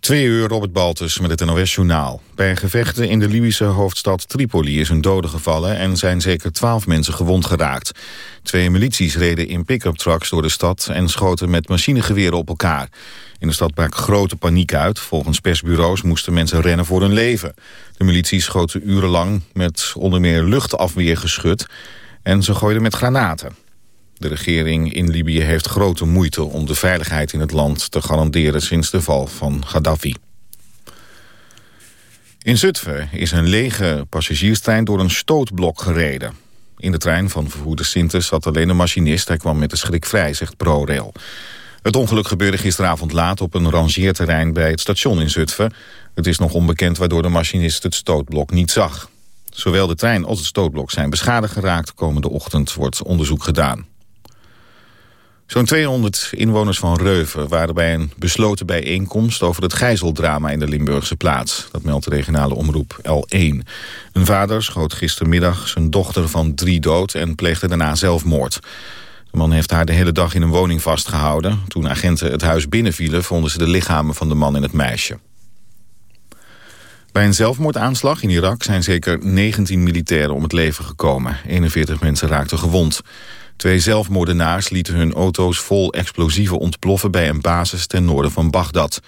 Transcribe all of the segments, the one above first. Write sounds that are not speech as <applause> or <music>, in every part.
Twee uur Robert Baltus met het NOS-journaal. Bij gevechten in de Libische hoofdstad Tripoli is een dode gevallen... en zijn zeker twaalf mensen gewond geraakt. Twee milities reden in pick-up trucks door de stad... en schoten met machinegeweren op elkaar. In de stad brak grote paniek uit. Volgens persbureaus moesten mensen rennen voor hun leven. De milities schoten urenlang met onder meer luchtafweergeschut... en ze gooiden met granaten. De regering in Libië heeft grote moeite om de veiligheid in het land te garanderen sinds de val van Gaddafi. In Zutphen is een lege passagierstrein door een stootblok gereden. In de trein van vervoerde Sintes zat alleen een machinist. Hij kwam met de schrik vrij, zegt ProRail. Het ongeluk gebeurde gisteravond laat op een rangeerterrein bij het station in Zutphen. Het is nog onbekend waardoor de machinist het stootblok niet zag. Zowel de trein als het stootblok zijn beschadigd geraakt. Komende ochtend wordt onderzoek gedaan. Zo'n 200 inwoners van Reuven waren bij een besloten bijeenkomst... over het gijzeldrama in de Limburgse plaats. Dat meldt de regionale omroep L1. Een vader schoot gistermiddag zijn dochter van drie dood... en pleegde daarna zelfmoord. De man heeft haar de hele dag in een woning vastgehouden. Toen agenten het huis binnenvielen... vonden ze de lichamen van de man en het meisje. Bij een zelfmoordaanslag in Irak zijn zeker 19 militairen om het leven gekomen. 41 mensen raakten gewond. Twee zelfmoordenaars lieten hun auto's vol explosieven ontploffen... bij een basis ten noorden van Bagdad.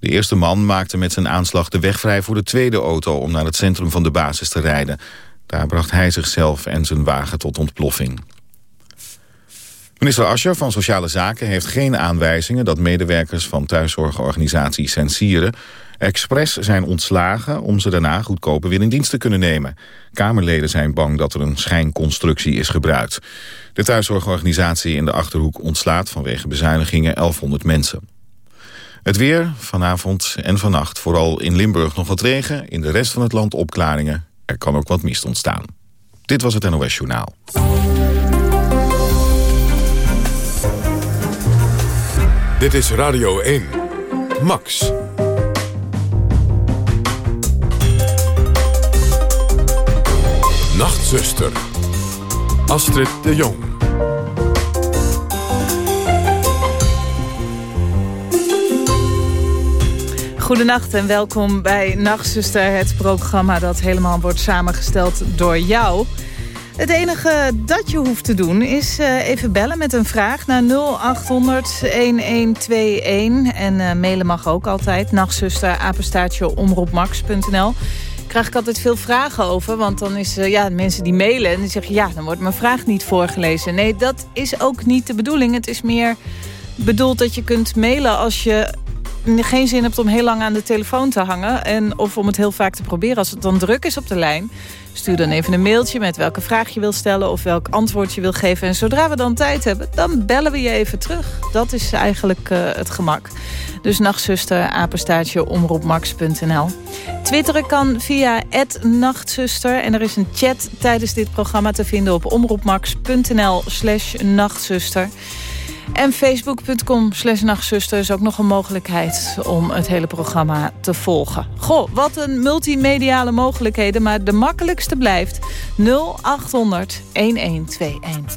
De eerste man maakte met zijn aanslag de weg vrij voor de tweede auto... om naar het centrum van de basis te rijden. Daar bracht hij zichzelf en zijn wagen tot ontploffing. Minister Ascher van Sociale Zaken heeft geen aanwijzingen... dat medewerkers van thuiszorgorganisatie Sensieren expres zijn ontslagen om ze daarna goedkoper weer in dienst te kunnen nemen. Kamerleden zijn bang dat er een schijnconstructie is gebruikt. De thuiszorgorganisatie in de Achterhoek ontslaat vanwege bezuinigingen 1100 mensen. Het weer, vanavond en vannacht, vooral in Limburg nog wat regen. In de rest van het land opklaringen. Er kan ook wat mist ontstaan. Dit was het NOS Journaal. Dit is Radio 1. Max. Nachtzuster. Astrid de Jong. Goedenacht en welkom bij Nachtzuster, het programma dat helemaal wordt samengesteld door jou. Het enige dat je hoeft te doen is uh, even bellen met een vraag naar 0800-1121. En uh, mailen mag ook altijd, nachtzuster, krijg ik altijd veel vragen over. Want dan is uh, ja, mensen die mailen en die zeggen... ja, dan wordt mijn vraag niet voorgelezen. Nee, dat is ook niet de bedoeling. Het is meer bedoeld dat je kunt mailen als je geen zin hebt om heel lang aan de telefoon te hangen. En, of om het heel vaak te proberen. Als het dan druk is op de lijn, stuur dan even een mailtje met welke vraag je wil stellen of welk antwoord je wil geven. En zodra we dan tijd hebben, dan bellen we je even terug. Dat is eigenlijk uh, het gemak. Dus nachtzuster, apenstaartje, omroepmax.nl. Twitteren kan via nachtzuster. En er is een chat tijdens dit programma te vinden op omroepmax.nl slash nachtzuster. En facebook.com slash nachtzuster is ook nog een mogelijkheid om het hele programma te volgen. Goh, wat een multimediale mogelijkheden, maar de makkelijkste blijft 0800 1121.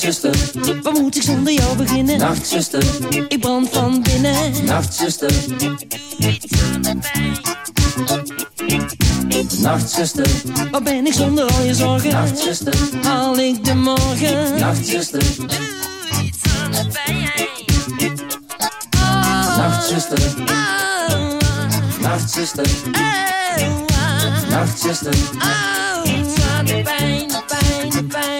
Nachtzuster, waar moet ik zonder jou beginnen? Nachtzuster, ik brand van binnen. Nachtzuster, doe iets aan de. Nachtzuster, waar ben ik zonder al je zorgen? Nachtzuster, haal ik de morgen? Nachtzuster, doe iets aan de pijn. Nachtzuster, Nachtzuster, Nachtzuster, iets aan de pijn, pijn, pijn.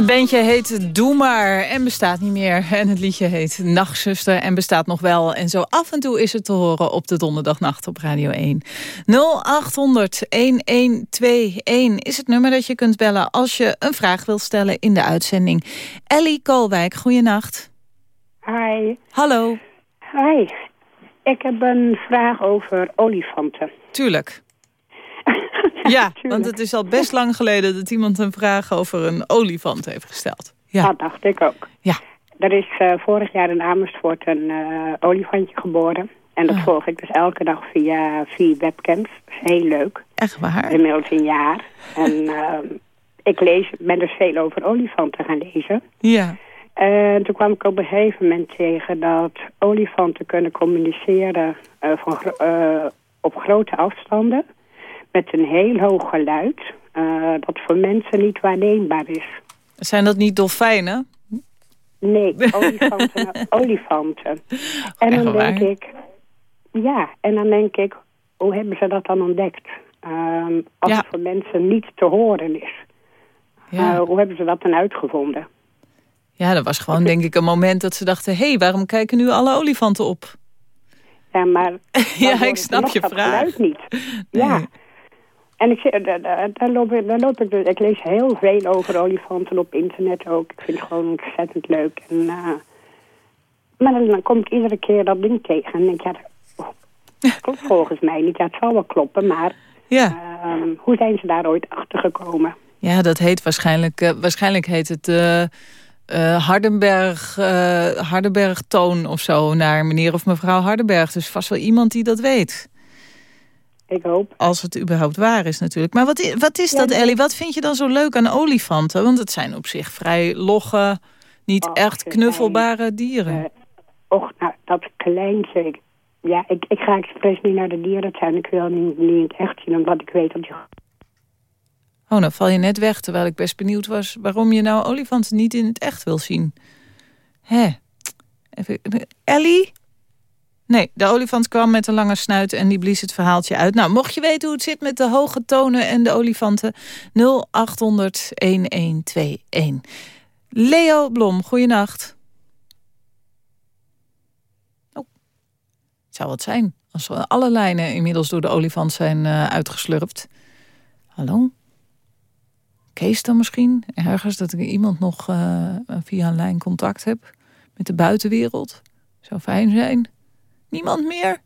Het bandje heet Doe Maar en bestaat niet meer. En het liedje heet Nachtzuster en bestaat nog wel. En zo af en toe is het te horen op de donderdagnacht op Radio 1. 0800-1121 is het nummer dat je kunt bellen... als je een vraag wilt stellen in de uitzending. Ellie Koolwijk, goeienacht. Hi. Hallo. Hi. Ik heb een vraag over olifanten. Tuurlijk. Ja, want het is al best lang geleden dat iemand een vraag over een olifant heeft gesteld. Ja, Dat dacht ik ook. ja. Er is eh, vorig jaar in Amersfoort een eh, olifantje geboren. En dat Ah. volg ik dus elke dag via, via webcams. Dat is heel leuk. echt waar. Inmiddels een jaar. En ehm, ik lees, ben dus veel over olifanten gaan lezen. Ja, En toen kwam ik op een gegeven moment tegen dat olifanten kunnen communiceren eh, van, op grote afstanden. Met een heel hoog geluid. eh, dat voor mensen niet waarneembaar is. zijn dat niet dolfijnen? Nee, <laughs> olifanten. olifanten. En Echt dan denk ik, ja, en dan denk ik, hoe hebben ze dat dan ontdekt? Ehm, als Ja. het voor mensen niet te horen is. Ja. Eh, hoe hebben ze dat dan uitgevonden? ja, dat was gewoon denk ik een moment dat ze dachten... hé, hey, waarom kijken nu alle olifanten op? Ja, maar <laughs> Ja, ik snap je vraag. niet. Nee. Ja. En ik, zie- daar, loop ik, daar loop ik, dus- ik lees heel veel over olifanten op internet ook. Ik vind het gewoon ontzettend leuk. En, eh, maar dan, dan kom ik iedere keer dat ding tegen en denk ja, dat oh, <laughs> klopt volgens mij niet. Ja, het zal wel kloppen, maar Ja, ehm, hoe zijn ze daar ooit achter gekomen? ja dat heet waarschijnlijk... eh, waarschijnlijk heet het eh eh, Hardenberg, eh, Hardenberg-toon of zo... naar meneer of mevrouw Hardenberg. Dus vast wel iemand die dat weet. Ik hoop. Als het überhaupt waar is natuurlijk. Maar wat, wat is Ja, dat. Ellie? Wat vind je dan zo leuk aan olifanten? Want het zijn op zich vrij logge, niet Och, echt knuffelbare dieren. Eh, och, nou, dat kleintje. Ja, ik, ik ga expres niet naar de dierentuin. Ik wil niet, niet in het echt zien, omdat ik weet dat je... Oh, dan val je net weg, terwijl ik best benieuwd was... waarom je nou olifanten niet in het echt wil zien. Hè? Even, Ellie? Nee, de olifant kwam met een lange snuit en die blies het verhaaltje uit. Nou, mocht je weten hoe het zit met de hoge tonen en de olifanten... 0800-1121. Leo Blom, goeienacht. Oh, het zou wat zijn als alle lijnen inmiddels door de olifant zijn eh, uitgeslurpt. Hallo? Kees dan misschien? Ergens dat ik iemand nog eh, via een lijn contact heb met de buitenwereld. Zou fijn zijn. Niemand meer?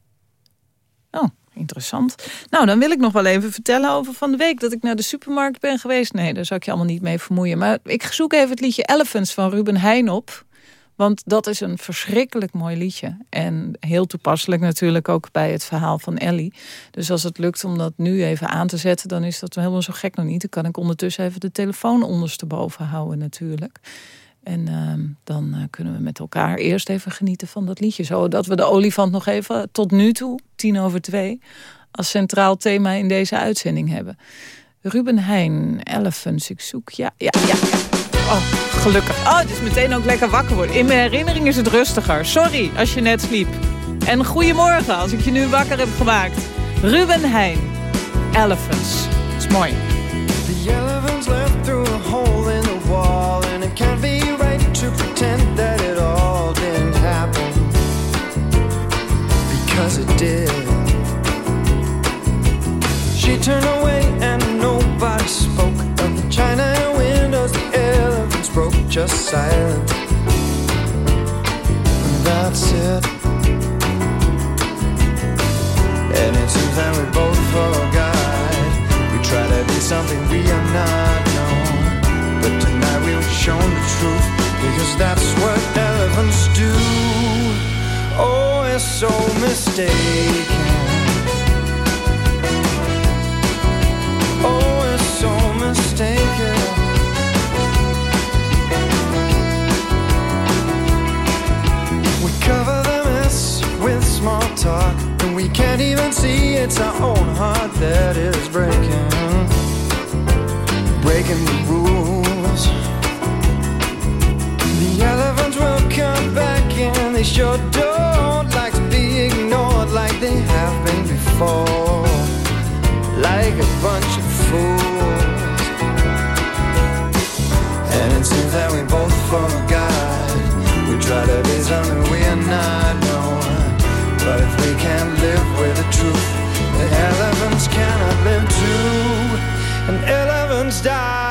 Oh, interessant. Nou, dan wil ik nog wel even vertellen over van de week... dat ik naar de supermarkt ben geweest. Nee, daar zou ik je allemaal niet mee vermoeien. Maar ik zoek even het liedje Elephants van Ruben Heijn op. Want dat is een verschrikkelijk mooi liedje. En heel toepasselijk natuurlijk ook bij het verhaal van Ellie. Dus als het lukt om dat nu even aan te zetten... dan is dat helemaal zo gek nog niet. Dan kan ik ondertussen even de telefoon ondersteboven houden natuurlijk. En ehm, dan eh, kunnen we met elkaar eerst even genieten van dat liedje. Zodat we de olifant nog even tot nu toe, tien over twee... als centraal thema in deze uitzending hebben. Ruben Heijn, Elephants, ik zoek... Ja, ja, ja. Oh, gelukkig. Oh, het is meteen ook lekker wakker worden. In mijn herinnering is het rustiger. Sorry als je net sliep. En goedemorgen als ik je nu wakker heb gemaakt. Ruben Heijn, Elephants. Het is mooi. Because it did. She turned away and nobody spoke Of the china windows, the elephants broke Just silent. And that's it so mistaken. Oh, it's so mistaken. We cover the mess with small talk And we can't even see it's our own heart that is breaking. Breaking the rules. The elephants will come back and they sure don't before Like a bunch of fools. And it seems that we both forgot. We try to be something we are not known. But if we can't live with the truth The elephants cannot live too. And elephants die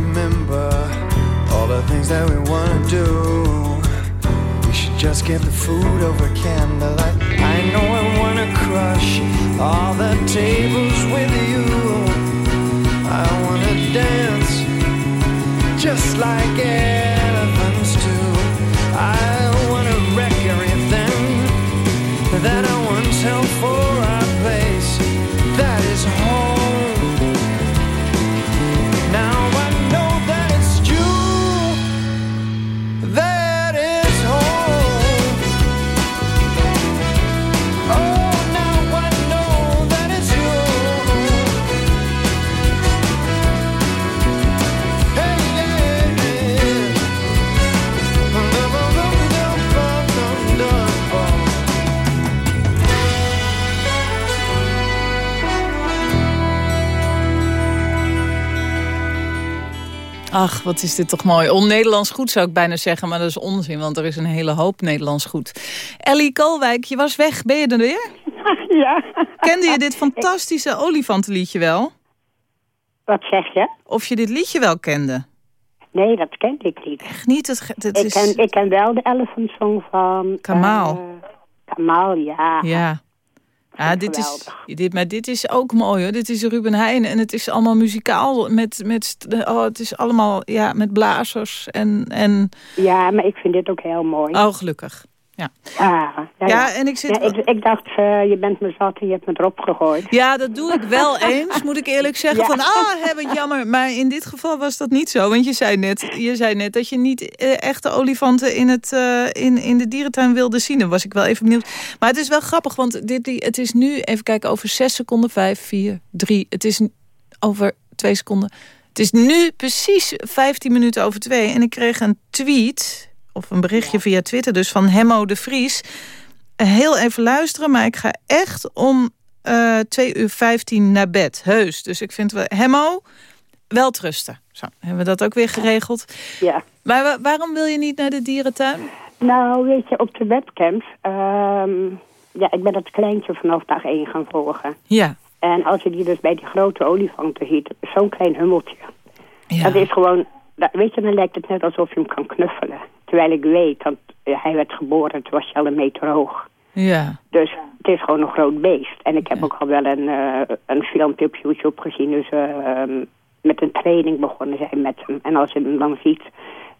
remember all the things that we want to do. We should just get the food over candlelight. Ach, wat is dit toch mooi. On-Nederlands goed zou ik bijna zeggen, maar dat is onzin, want er is een hele hoop Nederlands goed. Ellie Kolwijk, je was weg. Ben je er weer? <laughs> Ja. Kende je dit fantastische olifantenliedje wel? Wat zeg je? Of je dit liedje wel kende? Nee, dat kende ik niet. Echt niet? Het, Ik is... ken, ik ken wel de Elephant Song van... Kamaal. eh, Kamaal, ja. Ja. Ja, dit is, dit, maar dit is ook mooi hoor. Dit is Ruben Heijn en het is allemaal muzikaal. Met, met, oh, het is allemaal ja, met blazers en, en... Ja, maar ik vind dit ook heel mooi. Oh, gelukkig. Ja, Ja, ja, ja en ik zit... Ja, ik, ik dacht, eh, je bent me zat en je hebt me erop gegooid. Ja, dat doe ik wel <laughs> eens, moet ik eerlijk zeggen. Ja. Van, ah, wat jammer. Maar in dit geval was dat niet zo. Want je zei net, je zei net dat je niet eh, echte olifanten in, het, eh, in, in de dierentuin wilde zien. Dan was ik wel even benieuwd. Maar het is wel grappig, want dit, die- het is nu, even kijken, over zes seconden, vijf, vier, drie. Het is over twee seconden. Het is nu precies 15 minuten over twee en ik kreeg een tweet... of een berichtje via Twitter dus van Hemmo de Vries. Heel even luisteren, maar ik ga echt om eh 2 uur 15 naar bed. Heus. Dus ik vind, wel Hemmo, wel trusten. Zo, hebben we dat ook weer geregeld. Ja. Maar wa- waarom wil je niet naar de dierentuin? Nou, weet je, op de webcams... ehm, ja, ik ben dat kleintje vanaf dag één gaan volgen. Ja. En als je die dus bij die grote olifanten ziet, zo'n klein hummeltje. ja. Dat is gewoon, weet je, dan lijkt het net alsof je hem kan knuffelen. Terwijl ik weet, dat eh, hij werd geboren, toen was al een meter hoog. Ja. Dus het is gewoon een groot beest. En ik heb ook al wel een, eh, een filmpje op YouTube gezien. Dus ehm, met een training begonnen zijn met hem. En als je hem dan ziet,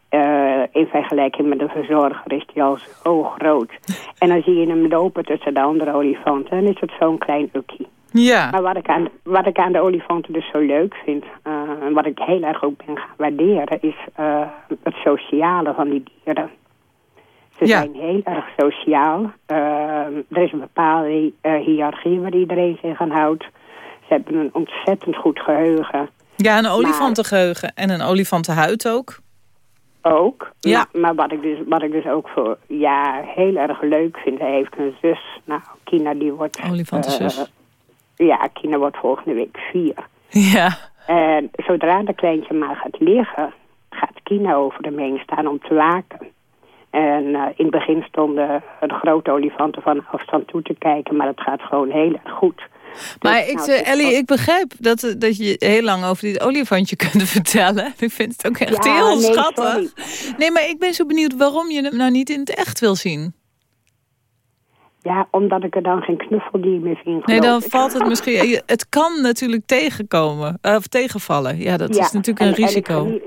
eh, in vergelijking met de verzorger, is hij al zo groot. En dan zie je hem lopen tussen de andere olifanten. En is het zo'n klein ukkie. Ja. Maar wat ik, aan, wat ik aan de olifanten dus zo leuk vind... eh, en wat ik heel erg ook ben gaan waarderen... is eh, het sociale van die dieren. Ze Ja. zijn heel erg sociaal. Eh, er is een bepaalde hiërarchie waar iedereen zich aan houdt. Ze hebben een ontzettend goed geheugen. Ja, een olifantengeheugen en een olifantenhuid ook. Ook. Ja. Maar, maar wat, ik dus, wat ik dus ook voor ja, heel erg leuk vind... hij heeft een zus. Nou, Kina die wordt... Olifantenzus. Ja, Kina wordt volgende week vier. Ja. En zodra de kleintje maar gaat liggen, gaat Kina over hem heen staan om te waken. En eh, in het begin stonden de grote olifanten van afstand toe te kijken, maar het gaat gewoon heel erg goed. Maar Dus, ik, nou, Ellie, ik begrijp dat, eh, dat je heel lang over dit olifantje <laughs> kunt vertellen. Ik vind het ook echt Ja, heel nee, schattig. sorry. Nee, maar ik ben zo benieuwd waarom je hem nou niet in het echt wil zien. Ja, omdat ik er dan geen knuffeldier meer vind. Nee, dan valt het <laughs> misschien... Het kan natuurlijk tegenkomen, of tegenvallen. Ja, dat Ja, is natuurlijk en- een risico.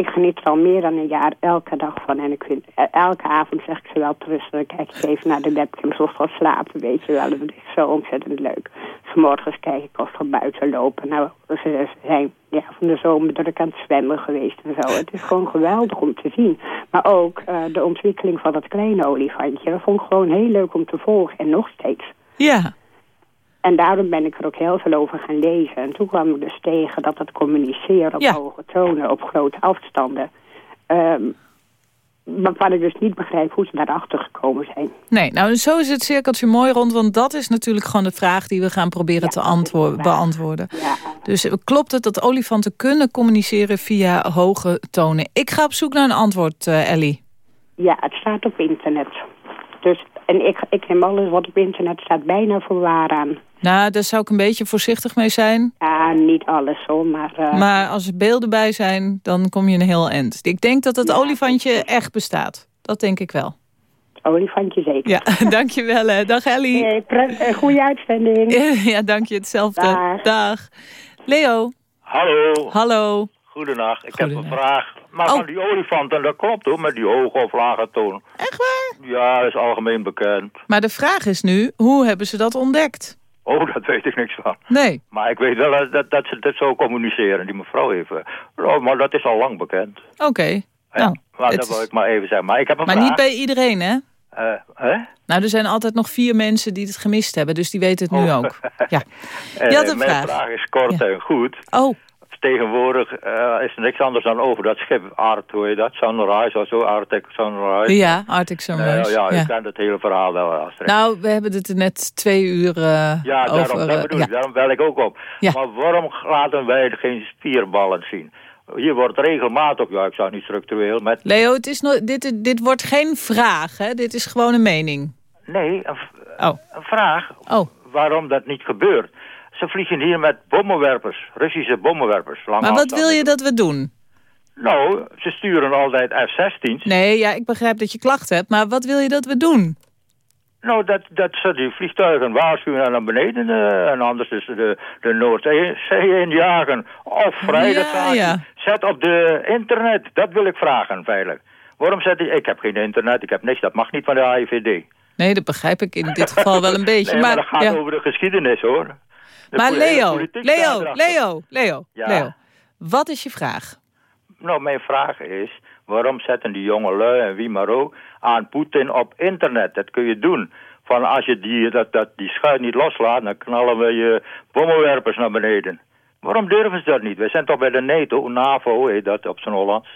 Ik geniet er al meer dan een jaar elke dag van. En ik vind, eh, elke avond zeg ik ze wel terug. Dan kijk ik even naar de webcams of al slapen, weet je wel. Dat is zo ontzettend leuk. Vanmorgens kijk ik of ze buiten lopen. Nou, ze ze zijn ja, van de zomer druk aan het zwemmen geweest en zo. Het is gewoon geweldig om te zien. Maar ook eh, de ontwikkeling van dat kleine olifantje. Dat vond ik gewoon heel leuk om te volgen. En nog steeds. Ja, En daarom ben ik er ook heel veel over gaan lezen. En toen kwam ik dus tegen dat het communiceren op Ja. hoge tonen, op grote afstanden... ehm waarvan ik dus niet begrijp hoe ze daarachter gekomen zijn. nee, nou zo is het cirkeltje mooi rond. Want dat is natuurlijk gewoon de vraag die we gaan proberen Ja, te beantwoorden. Ja, Dus klopt het dat olifanten kunnen communiceren via hoge tonen? Ik ga op zoek naar een antwoord, eh, Ellie. ja het staat op internet. Dus, en ik, ik neem alles wat op internet staat bijna voor waar aan. Nou, daar zou ik een beetje voorzichtig mee zijn. Ja, niet alles hoor, maar... eh, Maar als er beelden bij zijn, dan kom je een heel eind. Ik denk dat het Ja. olifantje echt bestaat. Dat denk ik wel. olifantje zeker. Ja, <laughs> dankjewel hè. Dag Ellie. Nee, pre- eh, goede uitzending. <laughs> Ja, dank je. Hetzelfde. Dag. Dag. Leo, Hallo, hallo. goedenacht. Ik heb een vraag. Maar Oh. van die olifanten, dat klopt hoor, met die hoge of lage toon. Echt waar? Ja, dat is algemeen bekend. Maar de vraag is nu, hoe hebben ze dat ontdekt? <laughs> Oh, daar weet ik niks van. Nee. Maar ik weet wel dat, dat, dat ze dit zo communiceren, die mevrouw even. Oh, maar dat is al lang bekend. Oké. Ja, Nou, maar dat wil ik maar even zeggen. Maar ik heb een maar vraag. niet bij iedereen, hè? Eh, hè? Nou, er zijn altijd nog vier mensen die het gemist hebben, dus die weten het nu Oh. ook. Ja. <laughs> Eh, Je had een mijn vraag. vraag is kort Ja. en goed. Oh, Tegenwoordig eh, is er niks anders dan over dat schip Art, hoe je dat? Sunrise of zo, Arctic Sunrise. ja, Arctic Sunrise. ja, ja. ik ken het hele verhaal wel. Astrid. Nou, we hebben het er net twee uur eh, Ja, over. daarom, dat eh, bedoel ja. ik, daarom bel ik ook op. Ja. Maar waarom laten wij geen spierballen zien? Hier wordt regelmatig, ja, ik zou niet structureel, met... Leo, het is no dit, dit wordt geen vraag, hè? Dit is gewoon een mening. Nee, een, Oh, een vraag oh. waarom dat niet gebeurt. Ze vliegen hier met bommenwerpers, Russische bommenwerpers. lange Maar wat wil je dat we doen? Nou, ze sturen altijd F-16's. Nee, ja, ik begrijp dat je klachten hebt, maar wat wil je dat we doen? Nou, dat, dat ze die vliegtuigen waarschuwen en naar beneden eh, en anders is de, de Noordzee injagen. Of vrij, dat Ja. Zet op de internet, dat wil ik vragen, veilig. Waarom zet ik... Ik heb geen internet, ik heb niks, dat mag niet van de AIVD. Nee, dat begrijp ik in dit geval wel een <laughs> beetje. Nee, maar, dat maar gaat ja. over de geschiedenis, hoor. Maar Leo, Leo. Leo, Leo, Ja. Leo. Wat is je vraag? Nou, mijn vraag is, waarom zetten die jonge lui en wie maar ook aan Poetin op internet? Dat kun je doen. Van als je die, dat, dat, die schuit niet loslaat, dan knallen we je bommenwerpers naar beneden. Waarom durven ze dat niet? Wij zijn toch bij de NATO, NAVO heet dat op zijn Hollands.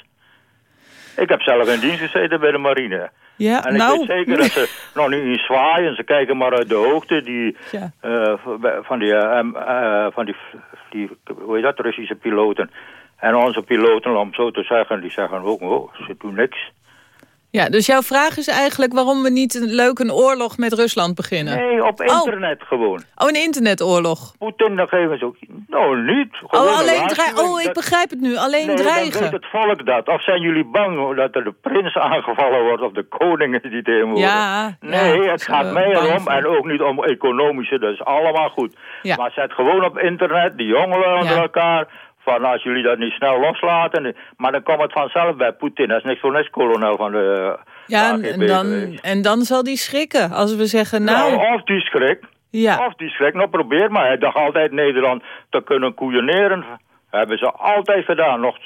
Ik heb zelf in dienst gezeten bij de marine. Ja, En ik nou... weet zeker dat ze <laughs> nog niet in zwaaien. Ze kijken maar uit de hoogte die, Ja. eh, van die, eh, eh, van die, die, hoe heet dat, Russische piloten. En onze piloten, om zo te zeggen, die zeggen ook, oh, ze doen niks. Ja, dus jouw vraag is eigenlijk waarom we niet een, leuk een oorlog met Rusland beginnen. Nee, op internet gewoon. Oh, een internetoorlog. Poetin, dan geven ze ook... Nou, niet. Gewoon Oh, een alleen. Oh, ik dat- begrijp het nu. Alleen Nee, dan weet dreigen. het volk dat. Of zijn jullie bang dat er de prins aangevallen wordt of de koning die tegen worden? Ja, Nee, ja, het gaat mij erom en ook niet om economische, dat is allemaal goed. Ja. Maar zet gewoon op internet die jongeren onder elkaar van als jullie dat niet snel loslaten. Maar dan komt het vanzelf bij Poetin. Dat is niks voor niks kolonel van de Ja, en, dan, geweest. en dan zal die schrikken als we zeggen, nou... Nou, of die schrik. Ja. Of die schrik. Nou, probeer maar. Hij dacht altijd Nederland te kunnen koeieneren. Hebben ze altijd gedaan. Nog,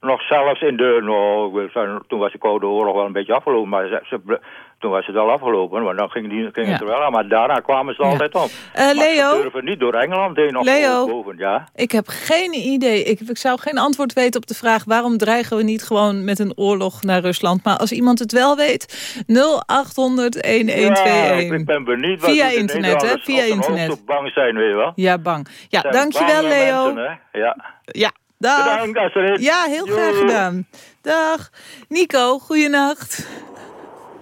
nog zelfs in de... Nou, toen was de Koude Oorlog wel een beetje afgelopen. Maar ze, ze- toen was het al afgelopen. Maar dan ging, die, ging het er wel aan. Maar daarna kwamen ze altijd. Eh, Maar Leo? ze durven niet door Engeland heen Leo? boven. Ja. Ik heb geen idee. Ik, ik zou geen antwoord weten op de vraag... waarom dreigen we niet gewoon met een oorlog naar Rusland? Maar als iemand het wel weet, 0800 Ja, ik 1121. ben benieuwd. wat Via internet, hè? Via op internet. op bang zijn, weet je wel. Ja, bang. Ja, Zijn dankjewel Leo. mensen, ja. Ja, dag. Bedankt. Ja, heel graag gedaan. Dag. Nico, goeienacht.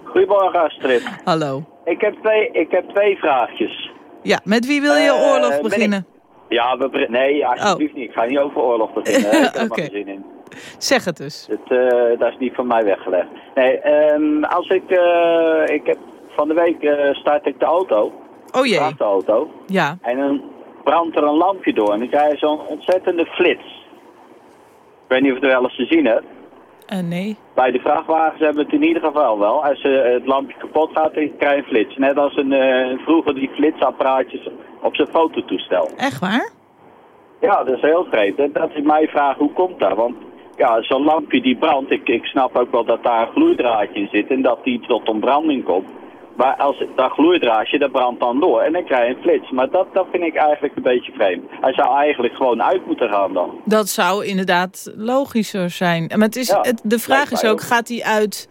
Goedemorgen Astrid. Hallo. Ik heb twee, ik heb twee vraagjes. Ja, met wie wil je Eh, oorlog beginnen? Ja, we, nee, alsjeblieft niet. Ik ga niet over oorlog beginnen. Ik heb er maar <laughs> geen zin in. Zeg het dus. Dat, eh, dat is niet van mij weggelegd. Nee, ehm, als ik, eh, ik heb van de week start ik de auto, Oh jee. vrachtauto, Ja. en dan brandt er een lampje door en dan krijg je zo'n ontzettende flits. Ik weet niet of je het wel eens gezien hebt. Eh, nee. Bij de vrachtwagens hebben we het in ieder geval wel. Als eh, het lampje kapot gaat, dan krijg je een flits. Net als een, eh, vroeger die flitsapparaatjes op zijn fototoestel. Echt waar? Ja, dat is heel vreemd. En dat is mijn vraag, hoe komt dat? Want ja, zo'n lampje die brandt, ik, ik snap ook wel dat daar een gloeidraadje in zit en dat die tot ontbranding komt. Maar als dat gloeidraadje, dat brandt dan door en dan krijg je een flits. Maar dat, dat vind ik eigenlijk een beetje vreemd. Hij zou eigenlijk gewoon uit moeten gaan dan. Dat zou inderdaad logischer zijn. Maar het is, Ja, het, de vraag is ook, ook. gaat hij uit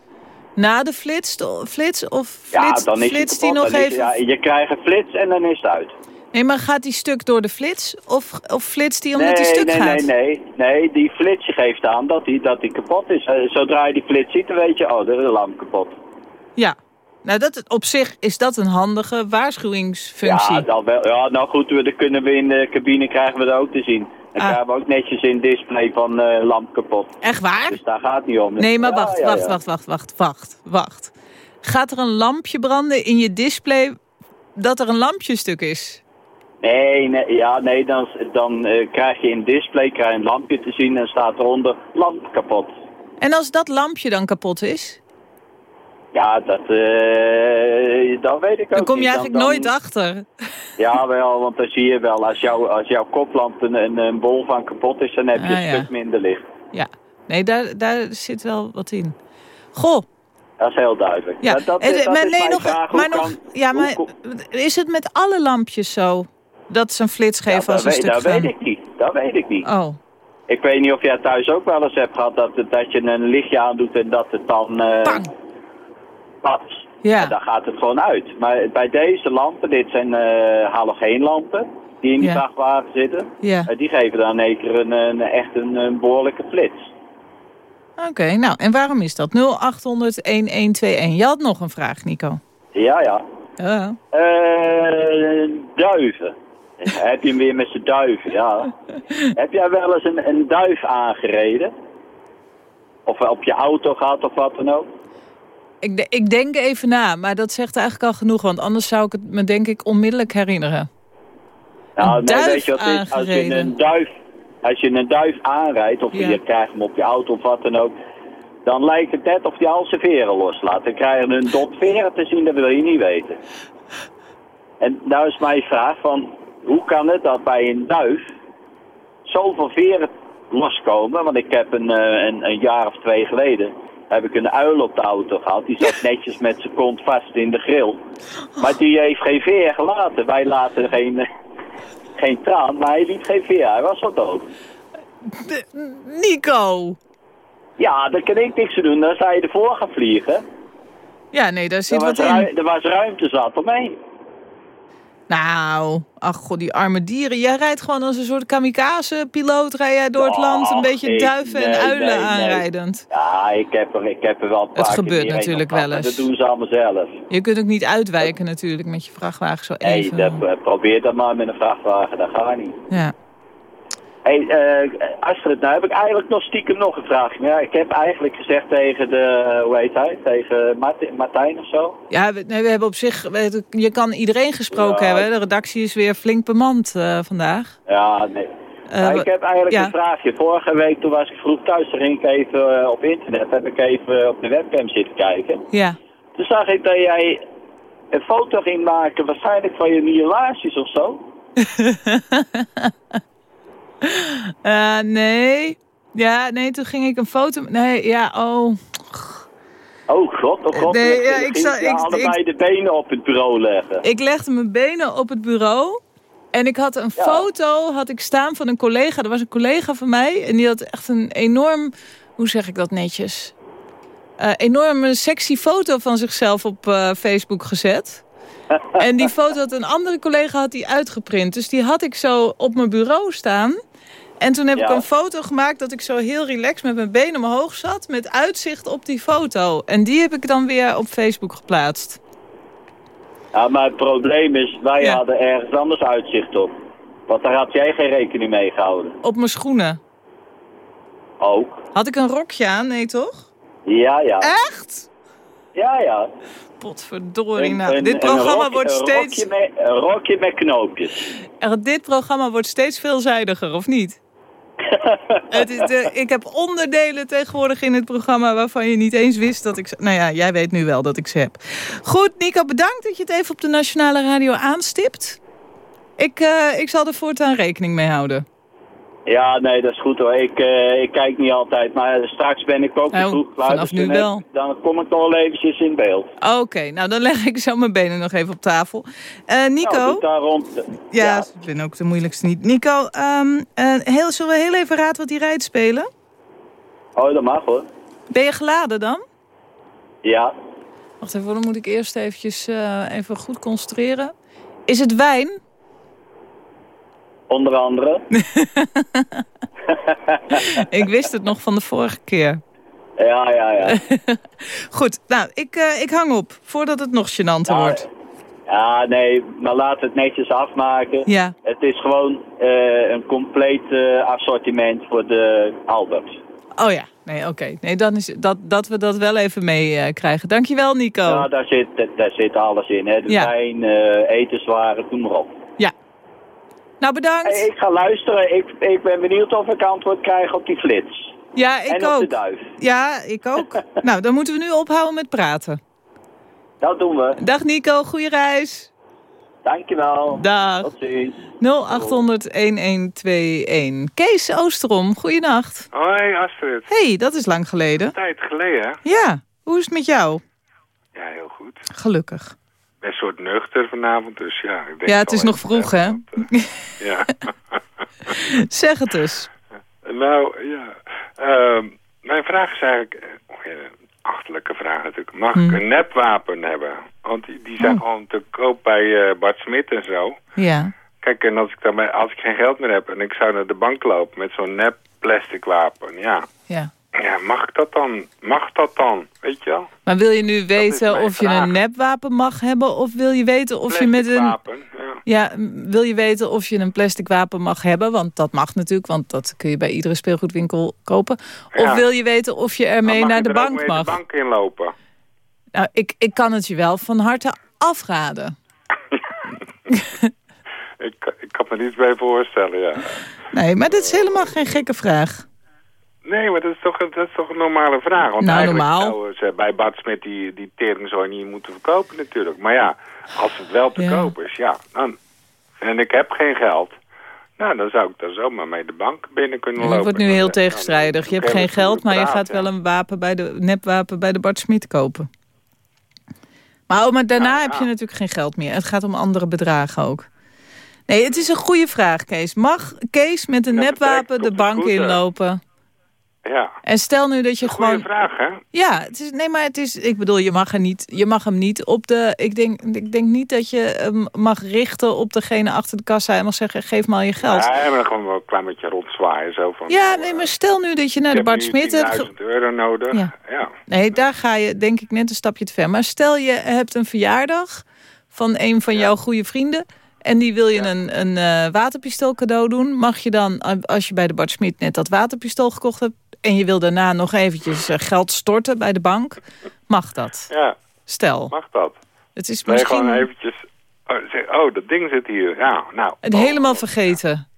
na de flits, flits of Ja, flits, dan is flitst hij nog Dan is- even... ja, je krijgt een flits en dan is het uit. Nee, maar gaat hij stuk door de flits? Of, of flitst hij omdat nee, stuk nee, gaat? nee, nee, nee. Die flits geeft aan dat hij dat die kapot is. Eh, Zodra je die flits ziet, dan weet je, oh, er is een lamp kapot. Ja. Nou, dat, op zich is dat een handige waarschuwingsfunctie. Ja, dan wel, ja, nou goed, we, dan kunnen we in de cabine krijgen we dat ook te zien. Dan Ah. krijgen we ook netjes in display van eh, lamp kapot. Echt waar? Dus daar gaat het niet om. Nee, maar Ja, wacht, ja, wacht, ja. wacht, wacht, wacht, wacht, wacht. Gaat er een lampje branden in je display dat er een lampje stuk is? Nee, nee, ja, nee dan, dan eh, krijg je in display krijg je een lampje te zien en staat eronder lamp kapot. En als dat lampje dan kapot is, Ja, dat, eh dat weet ik ook dan kom je niet. eigenlijk dan- nooit achter. Ja, wel, want dan zie je wel, als, jou, als jouw koplamp een, een, een bol van kapot is, dan heb je Ah, een ja. stuk minder licht. Ja, nee, daar, daar zit wel wat in. Goh, Dat is heel duidelijk. ja. Dat, dat, En, dat maar is nee, mijn nog, vraag. Maar nog, kan- ja, maar is het met alle lampjes zo dat ze een flits geven als een weet, stuk dat weet ik niet. Dat weet ik niet. Oh, Ik weet niet of jij thuis ook wel eens hebt gehad dat, dat je een lichtje aandoet en dat het dan eh Ja. En dan gaat het gewoon uit. Maar bij deze lampen, dit zijn eh halogeenlampen die in die Ja. vrachtwagen zitten. ja. eh, die geven dan één keer een, een, echt een, een behoorlijke flits. Oké, nou, en waarom is dat? 0800-1121. Je had nog een vraag, Nico. Ja, ja. Eh, duiven. <laughs> Heb je hem weer met z'n duiven, ja. <laughs> Heb jij wel eens een, een duif aangereden? Of op je auto gehad of wat dan ook? Ik, de- ik denk even na, maar dat zegt eigenlijk al genoeg. Want anders zou ik het me denk ik onmiddellijk herinneren. Nou, Een nee, weet je wat het is? Als je een duif, als je een duif aanrijdt, of Ja. je krijgt hem op je auto of wat dan ook, dan lijkt het net of die al zijn veren loslaat. Dan krijg je een dot veren te zien, dat wil je niet weten. En nou is mijn vraag van, hoe kan het dat bij een duif zoveel veren loskomen? Want ik heb een, eh, een, een jaar of twee geleden, heb ik een uil op de auto gehad. Die zat netjes met zijn kont vast in de grill. Maar die heeft geen veer gelaten. Wij laten geen, geen traan, maar hij liet geen veer. Hij was wat dood. Nico! Ja, daar kan ik niks aan doen. Dan zou je ervoor gaan vliegen. Ja, nee, daar Er zit was, wat in. er was ruimte zat omheen. Nou, ach god, die arme dieren. Jij rijdt gewoon als een soort kamikaze-piloot. Rij jij door het land een beetje ik- duiven en nee, uilen nee, nee. aanrijdend. Ja, ik heb er, ik heb er wel een paar keer gebeurt natuurlijk wel eens. Dat doen ze allemaal zelf. Je kunt ook niet uitwijken natuurlijk met je vrachtwagen zo Nee, even. dat, eh, probeer dat maar met een vrachtwagen, dat gaat niet. Ja. Hey, eh, Astrid, nou heb ik eigenlijk nog stiekem nog een vraag. Ja, ik heb eigenlijk gezegd tegen de, hoe heet hij, tegen Mart- Martijn of zo. Ja, we, nee, we hebben op zich... we- Je kan iedereen gesproken Ja. hebben. De redactie is weer flink bemand eh, vandaag. Ja, nee. Nou, we- ik heb eigenlijk ja. een vraagje. Vorige week toen was ik vroeg thuis, toen ging ik even op internet, heb ik even op de webcam zitten kijken. Ja. Toen zag ik dat jij een foto ging maken, waarschijnlijk van je nieuwe of zo. <laughs> Eh, nee. Ja, nee, toen ging ik een foto... Nee, ja, oh... Oh god, oh god. Nee, ja, ik zou- ik- allebei de benen op het bureau leggen. Ik legde mijn benen op het bureau. En ik had een Ja. foto had ik staan van een collega. Er was een collega van mij. En die had echt een enorm... Hoe zeg ik dat netjes? Eh enorme sexy foto van zichzelf op eh, Facebook gezet. <laughs> En die foto had een andere collega had die uitgeprint. Dus die had ik zo op mijn bureau staan. En toen heb ik een foto gemaakt dat ik zo heel relaxed met mijn benen omhoog zat. Met uitzicht op die foto. En die heb ik dan weer op Facebook geplaatst. Ja, maar het probleem is, wij Ja. hadden ergens anders uitzicht op. Want daar had jij geen rekening mee gehouden. Op mijn schoenen. Ook. Had ik een rokje aan? Nee, toch? Ja, ja. Echt? Ja, ja. Potverdorie. Nou, dit programma wordt een steeds... Rokje met, een rokje met knoopjes. Er, dit programma wordt steeds veelzijdiger, of niet? <laughs> het is de, ik heb onderdelen tegenwoordig in het programma... waarvan je niet eens wist dat ik... ze- Nou ja, jij weet nu wel dat ik ze heb. Goed, Nico, bedankt dat je het even op de Nationale Radio aanstipt. Ik, eh, ik zal er voortaan rekening mee houden. Ja, nee, dat is goed hoor. Ik, eh, ik kijk niet altijd, maar straks ben ik ook Nou, vroeg klaar. vanaf dus nu wel. Dan kom ik nog wel eventjes in beeld. Oké, nou dan leg ik zo mijn benen nog even op tafel. Eh, Nico? Nou, daar rond. Ja, ik ben ook de moeilijkste niet. Nico, ehm, eh, heel, zullen we heel even raad wat die rijdt spelen? Oh, dat mag hoor. Ben je geladen dan? Ja. Wacht even, dan moet ik eerst eventjes, eh, even goed concentreren. Is het wijn? Onder andere. <laughs> ik wist het nog van de vorige keer. Ja, ja, ja. <laughs> Goed, nou, ik, eh, ik hang op voordat het nog gênanter wordt. Ja, nee, maar laten we het netjes afmaken. Ja. Het is gewoon eh, een compleet eh, assortiment voor de Albert. Oh ja, nee, oké. Nee, dan is dat, dat we dat wel even mee eh, krijgen. Dankjewel, Nico. Ja, daar zit, daar zit alles in. Hè. De Ja. wijn, etenswaren, noem maar op. Nou, bedankt. Hey, ik ga luisteren. Ik, ik ben benieuwd of ik antwoord krijg op die flits. ja, ik en op ook. de duif. Ja, ik ook. <laughs> nou, dan moeten we nu ophouden met praten. Dat doen we. Dag Nico, goede reis. Dankjewel. Dag. Tot ziens. 0800-1121. Kees Oosterom, goeienacht. Hoi Astrid. hey, dat is lang geleden. Een tijd geleden? Ja, hoe is het met jou? Ja, heel goed. Gelukkig. Een soort nuchter vanavond, dus ja. Ik denk Ja, het is nog vroeg, hè? dat, eh, ja. <laughs> zeg het eens. <laughs> nou, ja. Ehm, mijn vraag is eigenlijk... eh, oh ja, achterlijke vraag natuurlijk. Mag Hm. ik een nepwapen hebben? Want die, die zijn Oh. gewoon te koop bij eh, Bart Smit en zo. Ja. Kijk, en als ik, dan als ik geen geld meer heb en ik zou naar de bank lopen met zo'n nep plastic wapen, ja. ja. Ja, mag dat dan? Mag dat dan? Weet je wel? Maar wil je nu weten of je een nepwapen mag hebben... of wil je weten of je met een... wapen, ja. Wil je weten of je een plastic wapen mag hebben? Want dat mag natuurlijk, want dat kun je bij iedere speelgoedwinkel kopen. Of Ja. wil je weten of je ermee naar je de er bank mag? de bank inlopen? Nou, ik, ik kan het je wel van harte afraden. <laughs> Ik, ik kan me niet bij voorstellen, ja. Nee, maar dat is helemaal geen gekke vraag. Nee, maar dat is toch, een- dat is toch een normale vraag. Want Nou, eigenlijk normaal. zouden ze bij Bart Smit die, die teringzooi niet moeten verkopen natuurlijk. Maar ja, als het wel te Ja. koop is, ja. Dan, en ik heb geen geld. Nou, dan zou ik daar zomaar mee de bank binnen kunnen Je lopen. wordt nu heel eh, dan tegenstrijdig. Je hebt geen geld, maar je gaat wel een wapen bij de, nepwapen bij de Bart Smit kopen. Maar, oh, maar daarna Nou, heb je natuurlijk geen geld meer. Het gaat om andere bedragen ook. Nee, het is een goede vraag, Kees. Mag Kees met een nepwapen de bank inlopen? Ja, En stel nu dat je goede gewoon... vraag, hè? Ja, het is, nee, maar het is, ik bedoel, je mag, er niet, je mag hem niet op de... Ik denk, ik denk niet dat je hem mag richten op degene achter de kassa... en mag zeggen, geef me al je geld. Ja, maar dan gewoon wel een klein beetje rondzwaaien. Zo van, Ja, nou, nee, eh, maar stel nu dat je naar de Bart Smit hebt... ge- 10.000 euro nodig. Ja. Ja. Nee, daar ga je denk ik net een stapje te ver. Maar stel je hebt een verjaardag van een van jouw goede vrienden... en die wil je een, een eh, waterpistool cadeau doen... mag je dan, eh, als je bij de Bart Smit net dat waterpistool gekocht hebt... en je wil daarna nog eventjes eh, geld storten bij de bank... mag dat. ja, Stel. mag dat? Het is Nee, gewoon misschien eventjes... Oh, zeg, oh, dat ding zit hier. Ja, nou. het oh, helemaal vergeten.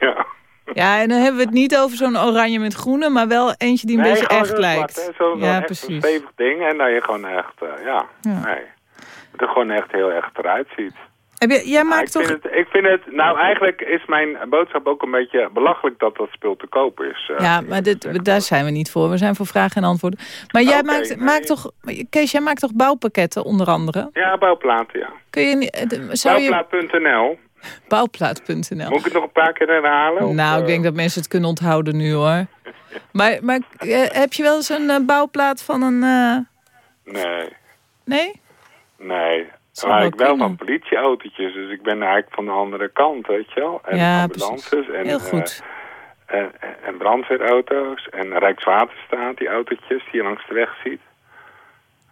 Ja. <laughs> Ja, en dan hebben we het niet over zo'n oranje met groene... maar wel eentje die een Nee, beetje echt lijkt. zwart, ja, echt precies. een stevig ding. En dat je gewoon echt, ja, Ja. nee. Dat er gewoon echt heel echt eruit ziet. Heb je, jij Maar maakt ik, toch... vind het, ik vind het, nou eigenlijk is mijn boodschap ook een beetje belachelijk dat dat spul te koop is. eh. Ja, maar dit, daar zijn we niet voor. We zijn voor vragen en antwoorden. Maar jij maakt, nee. maakt toch... Kees, jij maakt toch bouwpakketten onder andere? Ja, bouwplaten, ja. Kun je, niet- eh. Bouwplaat.nl. Bouwplaat.nl Moet ik het nog een paar keer herhalen? of, Nou, ik eh, denk dat mensen het kunnen onthouden nu hoor. Maar, maar heb je wel eens een bouwplaat van een... eh, Nee, Nee? nee. Maar wel ik wel van politieautootjes, dus ik ben eigenlijk van de andere kant, weet je wel. En Ja, ambulances en, Heel eh, goed. en, en- en brandweerauto's en Rijkswaterstaat, die autootjes die je langs de weg ziet.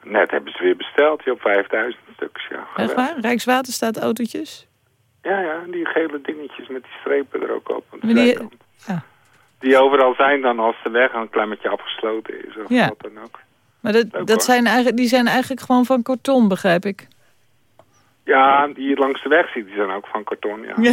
Net hebben ze weer besteld, die op 5000 stuks, ja. Echt waar? Rijkswaterstaat autootjes? Ja, ja, die gele dingetjes met die strepen er ook op. die- ja. Die overal zijn dan als de weg een klein beetje afgesloten is of Ja. wat dan ook. Maar dat, Leuk, dat hoor. zijn eigenlijk, die zijn eigenlijk gewoon van karton, begrijp ik. Ja, die je langs de weg ziet, die zijn ook van karton, ja. Ook,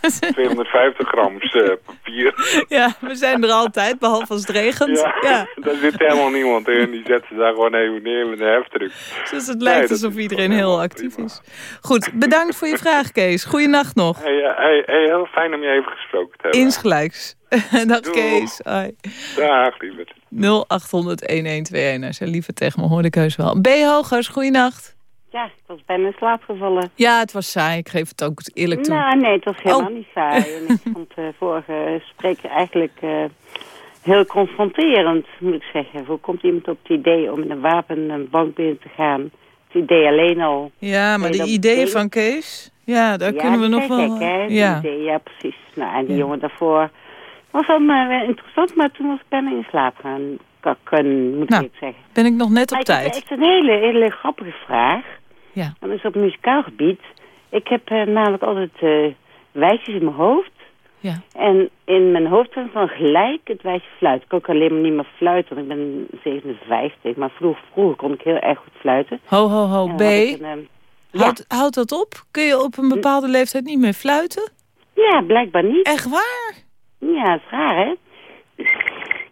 eh, <laughs> 250 gram eh, papier. Ja, we zijn er altijd, behalve als het regent. Ja, Ja. daar zit helemaal niemand in. Die zetten ze daar gewoon even neer met een heftruck. Dus het lijkt alsof iedereen heel actief prima. is. Goed, bedankt voor je vraag, Kees. Goeienacht nog. Hey, eh, hey, hey, heel fijn om je even gesproken te hebben. Insgelijks. <laughs> Dag Doeg. Kees. Hoi. Dag, lieverd. 0800-1121. Hij zei liever tegen me, hoor de keuze wel. B. Hogers, goeienacht. Ja, ik was bijna in slaap gevallen. Ja, het was saai. Ik geef het ook eerlijk toe. Nou, nee, het was helemaal Oh. niet saai. En ik <laughs> vond de vorige spreker eigenlijk eh, heel confronterend, moet ik zeggen. Hoe komt iemand op het idee om met een wapen een bank binnen te gaan? Het idee alleen al. Ja, maar de ideeën van Kees... Ja, daar ja, kunnen we nog wel... gek, hè? die ja. ja, precies. Nou, en die Ja. jongen daarvoor was allemaal wel interessant, maar toen was ik bijna in slaap gaan kakken, moet Nou, ik zeggen. Ben ik nog net op Maar tijd. echt een hele, hele grappige vraag. Ja. Is op muzikaal gebied. Ik heb eh, namelijk altijd eh, wijsjes in mijn hoofd. Ja. En in mijn hoofd dan van gelijk het wijsje fluiten. Ik kan ook alleen maar niet meer fluiten, want ik ben 57. Maar vroeger, vroeger kon ik heel erg goed fluiten. Ho, ho, ho. B. ehm, ja. Houd, houd dat op? Kun je op een bepaalde leeftijd niet meer fluiten? ja, blijkbaar niet. Echt waar? Ja, dat is raar, hè?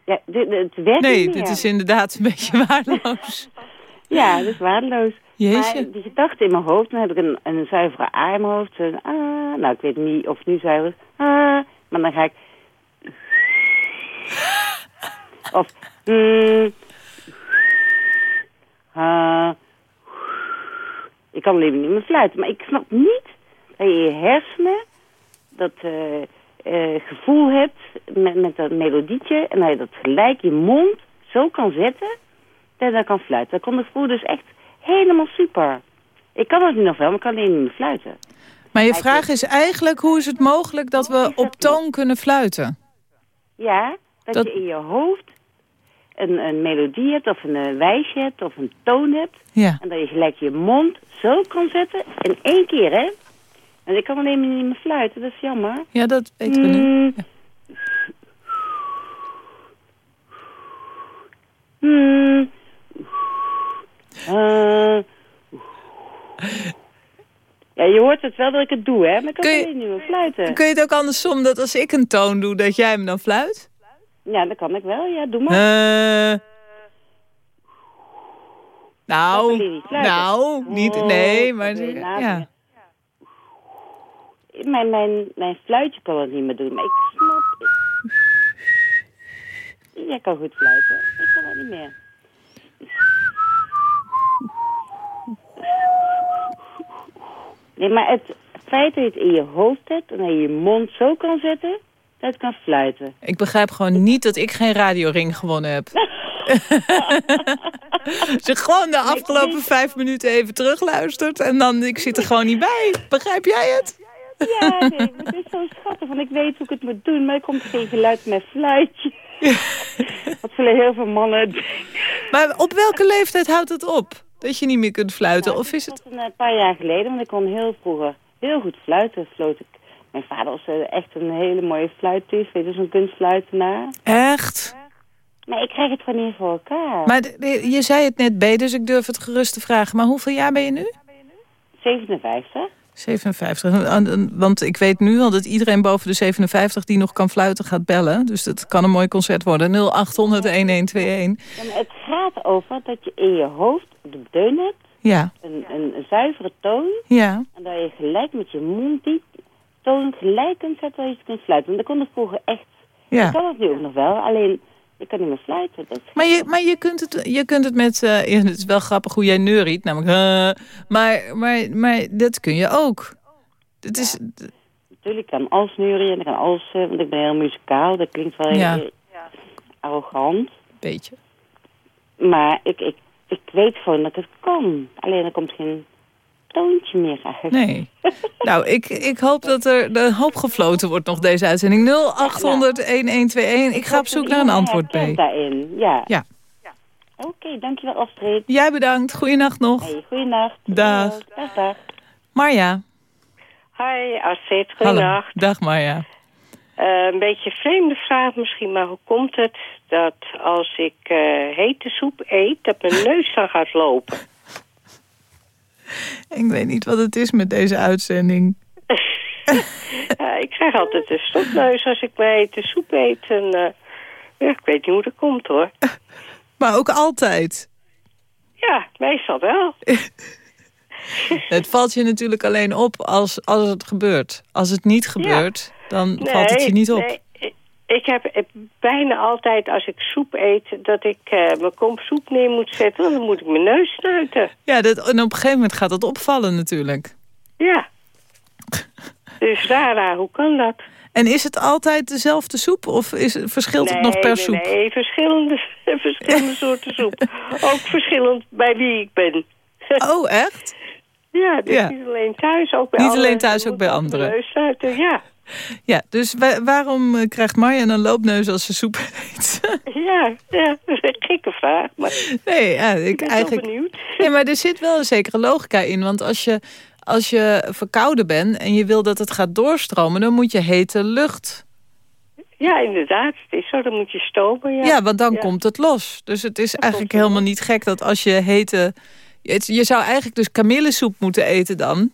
Ja, dit, het werkt Nee, dit is inderdaad een beetje <laughs> waardeloos. Ja, dat is waardeloos. Jeetje. Maar die gedachte in mijn hoofd, dan heb ik een, een zuivere A in mijn hoofd. Een, ah, nou, ik weet niet of nu zuiver. Ah, maar dan ga ik... <laughs> Of... Mm, ah, ik kan alleen niet meer fluiten. Maar ik snap niet dat je je hersenen dat eh, eh, gevoel hebt met, met dat melodietje... en dat je dat gelijk je mond zo kan zetten dat je dat kan fluiten. Dat kon de vroeger dus echt helemaal super. Ik kan het nu nog wel, maar ik kan alleen niet meer fluiten. Maar je ik vraag is eigenlijk, hoe is het mogelijk dat we op toon kunnen fluiten? Ja, dat, Dat- je in je hoofd een, een melodie hebt of een eh, wijsje hebt of een toon hebt. Ja. En dat je gelijk je mond zo kan zetten in één keer, hè. En ik kan alleen niet meer fluiten, dat is jammer. Ja, dat weten we nu. Mm. Mm. Eh. Ja, je hoort het wel dat ik het doe, hè. Maar ik kan alleen niet meer fluiten. Kun je het ook andersom, dat als ik een toon doe, dat jij hem dan fluit? Ja, dat kan ik wel. Ja, doe maar. Dat Nou, niet nou, niet, Oh, nee, maar... Ja. Mijn, mijn, mijn fluitje kan het niet meer doen, maar ik snap... Jij kan goed fluiten. Ik kan dat niet meer. Nee, maar het feit dat je het in je hoofd hebt en dat je mond zo kan zetten dat kan fluiten. Ik begrijp gewoon niet dat ik geen radioring gewonnen heb. <laughs> Zeg gewoon de afgelopen vijf minuten even terugluistert... en dan, ik zit er gewoon niet bij. Begrijp jij het? Ja, nee, het is zo schattig, want ik weet hoe ik het moet doen, maar er komt geen geluid met fluitje. <laughs> Wat zullen heel veel mannen Maar op welke leeftijd houdt het op? Dat je niet meer kunt fluiten? Nou, of is het... was een paar jaar geleden, want ik kon heel vroeger heel goed fluiten. Floot ik. Mijn vader was eh, echt een hele mooie weet je, zo'n kunstfluitenaar. Echt? Maar ik krijg het gewoon niet voor elkaar. Maar je zei het net B, dus ik durf het gerust te vragen. Maar hoeveel jaar ben je nu? 57? 57. En- en- Want ik weet nu al dat iedereen boven de 57 die nog kan fluiten gaat bellen. Dus dat kan een mooi concert worden. 0800 1121. Ja, maar het gaat over dat je in je hoofd de deun hebt, Ja, een, een, een zuivere toon, ja. en dat je gelijk met je mond die toon gelijk kunt zetten waar je het kunt fluiten. Want dat kon ik vroeger echt. Ja. Ik kan het nu ook nog wel, alleen ik kan niet meer fluiten. Dat is Maar je, maar je, kunt, het, je kunt het met... ja, <laughs> het is wel grappig hoe jij neuriet. Namelijk... maar, maar, maar dat kun je ook. Het is... Natuurlijk, ik kan alles neuren en ik kan alles, eh, want ik ben heel muzikaal. Dat klinkt wel heel Ja. eh, arrogant. Beetje. Maar ik, ik, ik weet gewoon dat het kan. Alleen er komt geen toontje meer uit. Nee. nou, ik, ik hoop dat er een hoop gefloten wordt nog deze uitzending. 0800 1121. Ik ga op zoek naar een antwoord, B. Herkent daarin, ja. Ja. Oké, dankjewel Astrid. Jij bedankt. Goeienacht nog. Hey, goeienacht. Dag. Dag, dag. Marja. Hi Astrid, Hallo. goedenacht. Dag Marja. Eh, een beetje vreemde vraag misschien, maar hoe komt het dat als ik eh, hete soep eet, dat mijn neus dan gaat lopen? Ik weet niet wat het is met deze uitzending. <laughs> Ja, ik krijg altijd een stopneus als ik mijn hete soep eet. En, eh, ja, ik weet niet hoe dat komt hoor. <laughs> Maar ook altijd. Ja, meestal wel. <laughs> Het valt je natuurlijk alleen op als, als het gebeurt. Als het niet gebeurt, dan valt het je niet op. nee, ik- heb eh, bijna altijd als ik soep eet, dat ik eh, mijn kom soep neer moet zetten, want dan moet ik mijn neus snuiten. Ja, dat, en op een gegeven moment gaat dat opvallen natuurlijk. Ja. Dus Rara, hoe kan dat? En is het altijd dezelfde soep of is, verschilt het nog per nee, soep? Nee, verschillende, <laughs> verschillende <laughs> soorten soep. Ook verschillend bij wie ik ben. <laughs> Oh, echt? Ja, dus Ja. niet alleen thuis, ook bij Niet anderen. alleen thuis, ook bij anderen. neus sluiten, ja. Ja, dus wa- waarom eh, krijgt Marja een loopneus als ze soep eet? <laughs> Ja, ja, dat is een gekke vraag, maar nee, ja, ik ik ben eigenlijk... benieuwd. Nee, maar er zit wel een zekere logica in. Want als je, als je verkouden bent en je wil dat het gaat doorstromen... dan moet je hete lucht. Ja, inderdaad, het is zo, dan moet je stomen. Ja, Ja, want dan Ja. komt het los. Dus het is eigenlijk helemaal niet gek dat als je hete... het- Je zou eigenlijk dus kamillesoep moeten eten dan.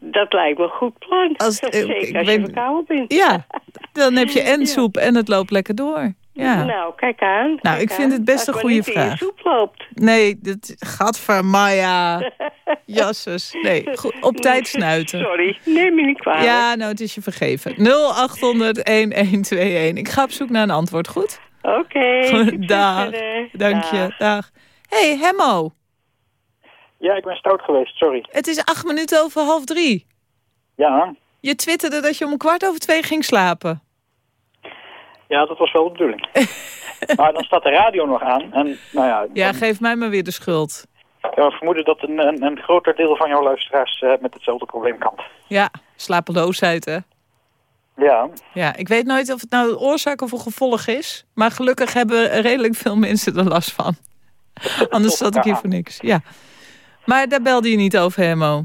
Dat lijkt me een goed plan. Als- Zeker ik als je verkouden bent. Ja, <laughs> dan heb je en soep en het loopt lekker door. Ja. Nou, kijk aan. Nou, kijk ik vind het best Als een goede vraag. soep loopt. Nee, dat gadver Maya. <laughs> Jasses. Nee, goed, op <laughs> tijd snuiten. Sorry, neem me niet kwalijk. Ja, nou, het is je vergeven. 0800-1121. Ik ga op zoek naar een antwoord, goed? Oké, succes Dag. Dank je. Dag. hey, Hemmo. Ja, ik ben stout geweest, sorry. Het is acht minuten over half drie. Ja, Je twitterde dat je om kwart over twee ging slapen. ja dat was wel de bedoeling. <laughs> maar dan staat de radio nog aan. En nou ja, Ja, geef mij maar weer de schuld. ik heb vermoeden dat een, een, een groter deel van jouw luisteraars eh, met hetzelfde probleem kampt. Ja, slapeloosheid, hè? Ja, Ja, ik weet nooit of het nou een oorzaak of een gevolg is. Maar gelukkig hebben redelijk veel mensen er last van. <laughs> Anders zat ik hier voor niks. Ja. Maar daar belde je niet over, Hemo.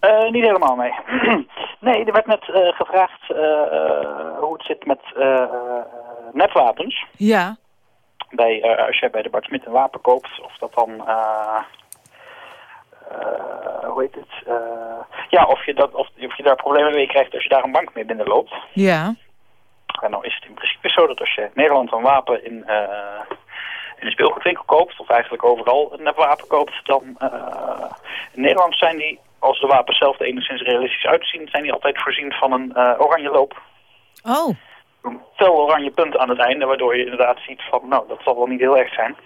Eh, niet helemaal mee. <clears throat> nee, er werd net eh, gevraagd eh, hoe het zit met netwapens. Ja. Bij, als jij bij de Bart Smit een wapen koopt, of dat dan... hoe heet het? ja, of je, dat, of, of je daar problemen mee krijgt als je daar een bank mee binnenloopt. Ja. En nou is het in principe zo dat als je Nederland een wapen in, in een speelgoedwinkel koopt, of eigenlijk overal een wapen koopt, dan uh, in Nederland zijn die, als de wapens zelf er enigszins realistisch uitzien, zijn die altijd voorzien van een uh, oranje loop. Oh. Een fel oranje punt aan het einde, waardoor je inderdaad ziet van, nou, dat zal wel niet heel erg zijn.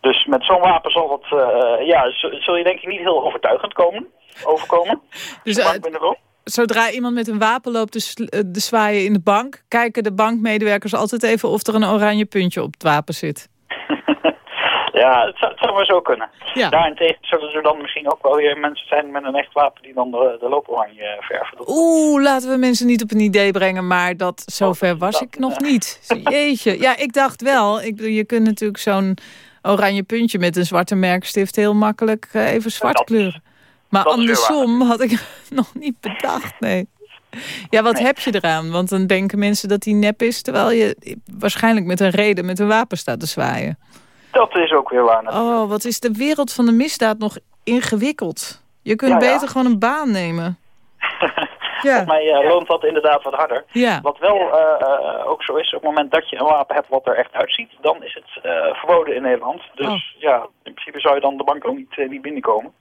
Dus met zo'n wapen zal dat, eh, ja, zul je denk ik niet heel overtuigend komen, overkomen. <laughs> Dus, De Zodra iemand met een wapen loopt te, sl- eh, zwaaien in de bank... kijken de bankmedewerkers altijd even of er een oranje puntje op het wapen zit. <laughs> Ja, het zou, het zou maar zo kunnen. Ja. Daarentegen zullen er dan misschien ook wel weer mensen zijn met een echt wapen die dan de, de looporanje eh, verven. Oeh, laten we mensen niet op een idee brengen, maar dat zover was ik nog <laughs> niet. Jeetje. Ja, ik dacht wel, ik, je kunt natuurlijk zo'n oranje puntje met een zwarte merkstift heel makkelijk eh, even zwart kleuren. Maar dat andersom had ik <laughs> nog niet bedacht, nee. Ja, wat heb je eraan? Want dan denken mensen dat die nep is, terwijl je waarschijnlijk met een reden met een wapen staat te zwaaien. Dat is ook weer waar. natuurlijk. Oh, wat is de wereld van de misdaad nog ingewikkeld. Je kunt Ja, ja. beter gewoon een baan nemen. <laughs> Volgens mij eh, loont dat inderdaad wat harder. Ja. Wat wel eh, eh, ook zo is, op het moment dat je een wapen hebt wat er echt uitziet, dan is het verboden in Nederland. Dus Oh. ja, in principe zou je dan de bank ook niet, niet binnenkomen.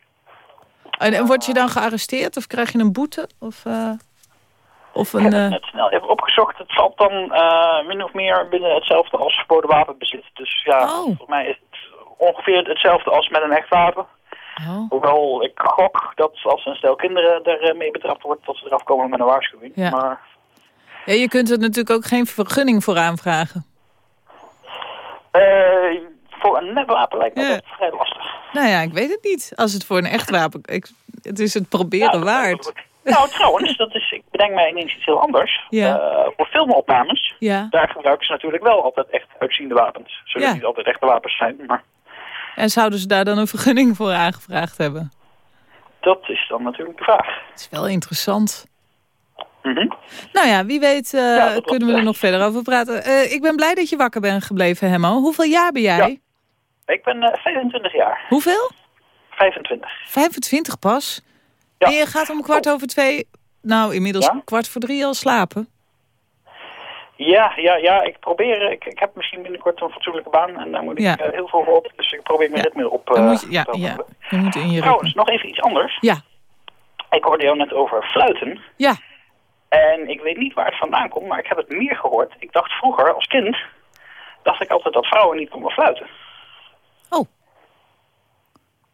En, en word je dan gearresteerd of krijg je een boete? Of, eh, of Ik een... heb het eh, net snel even opgezocht. Het valt dan eh, min of meer binnen hetzelfde als verboden wapenbezit. Dus ja, Oh. volgens mij is het ongeveer hetzelfde als met een echt wapen. Oh. Hoewel ik gok dat als een stel kinderen ermee betrapt wordt, dat ze eraf komen met een waarschuwing. Ja. Maar Ja, je kunt er natuurlijk ook geen vergunning voor aanvragen. voor een nepwapen lijkt me Ja. dat vrij lastig. Nou ja, ik weet het niet. Als het voor een echt wapen... Ik, het is het proberen waard. Nou, trouwens, dat is, ik bedenk mij ineens iets heel anders. Ja. Eh, voor filmopnames, Ja. daar gebruiken ze natuurlijk wel altijd echt uitziende wapens. Zullen Ja. niet altijd echte wapens zijn, maar En zouden ze daar dan een vergunning voor aangevraagd hebben? dat is dan natuurlijk de vraag. Het is wel interessant. Mhm. Nou ja, wie weet eh, Ja, kunnen we er nog verder over praten. Eh, ik ben blij dat je wakker bent gebleven, Hemmo. Hoeveel jaar ben jij? Ik ben eh, 25 jaar. Hoeveel? 25. 25 pas? En je gaat om kwart over twee... Nou, inmiddels Ja? kwart voor drie al slapen. Ja, ja, ja, ik probeer, ik, ik heb misschien binnenkort een fatsoenlijke baan en daar moet ik Ja. eh, heel veel voor op. Dus ik probeer mijn ritme op Dan eh, moet je, ja, te ja, je moet in je Trouwens, nog even iets anders. Ja. Ik hoorde jou net over fluiten. Ja. En ik weet niet waar het vandaan komt, maar ik heb het meer gehoord. Ik dacht vroeger, als kind, dacht ik altijd dat vrouwen niet konden fluiten.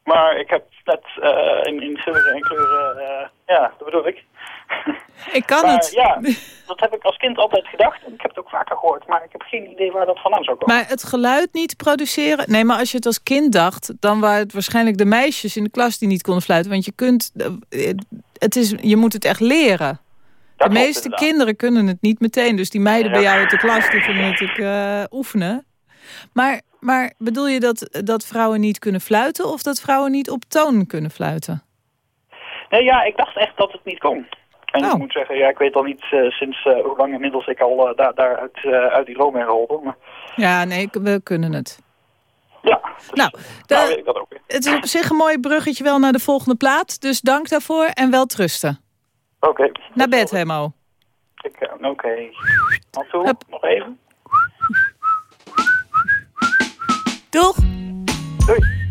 Maar ik heb net eh, in, in geuren en kleuren, eh, ja, dat bedoel ik. <laughs> Ik kan Maar het. Ja, <laughs> dat heb ik als kind altijd gedacht. En ik heb het ook vaker gehoord, maar ik heb geen idee waar dat vandaan zou komen. Maar het geluid niet produceren... Nee, maar als je het als kind dacht... dan waren het waarschijnlijk de meisjes in de klas die niet konden fluiten. Want je kunt... eh, Het is, je moet het echt leren. De meeste kinderen kunnen het niet meteen. Dus die meiden bij jou uit de klas... die gingen natuurlijk eh, oefenen. Maar, maar bedoel je dat, dat vrouwen niet kunnen fluiten... of dat vrouwen niet op toon kunnen fluiten? Nee, ja, ik dacht echt dat het niet kon. En Oh. ik moet zeggen, ja, ik weet al niet eh, sinds eh, hoe lang inmiddels ik al eh, daar, daar uit, uit die droom ben geholpen. Maar Ja, nee, we kunnen het. Ja. nou, de- nou weet ik dat ook weer. het is op zich een mooi bruggetje wel naar de volgende plaat. Dus dank daarvoor en wel trusten. Oké. Naar bed, Hemo. Oké. Toe, nog even. Doeg! Doei.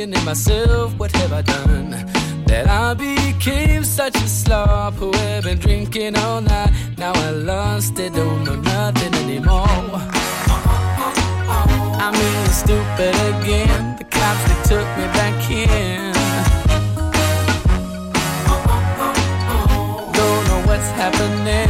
Questioning myself, what have I done? That I became such a slob who have been drinking all night. Now I lost it, don't know nothing anymore. I'm really stupid again. The cops they took me back in. Don't know what's happening.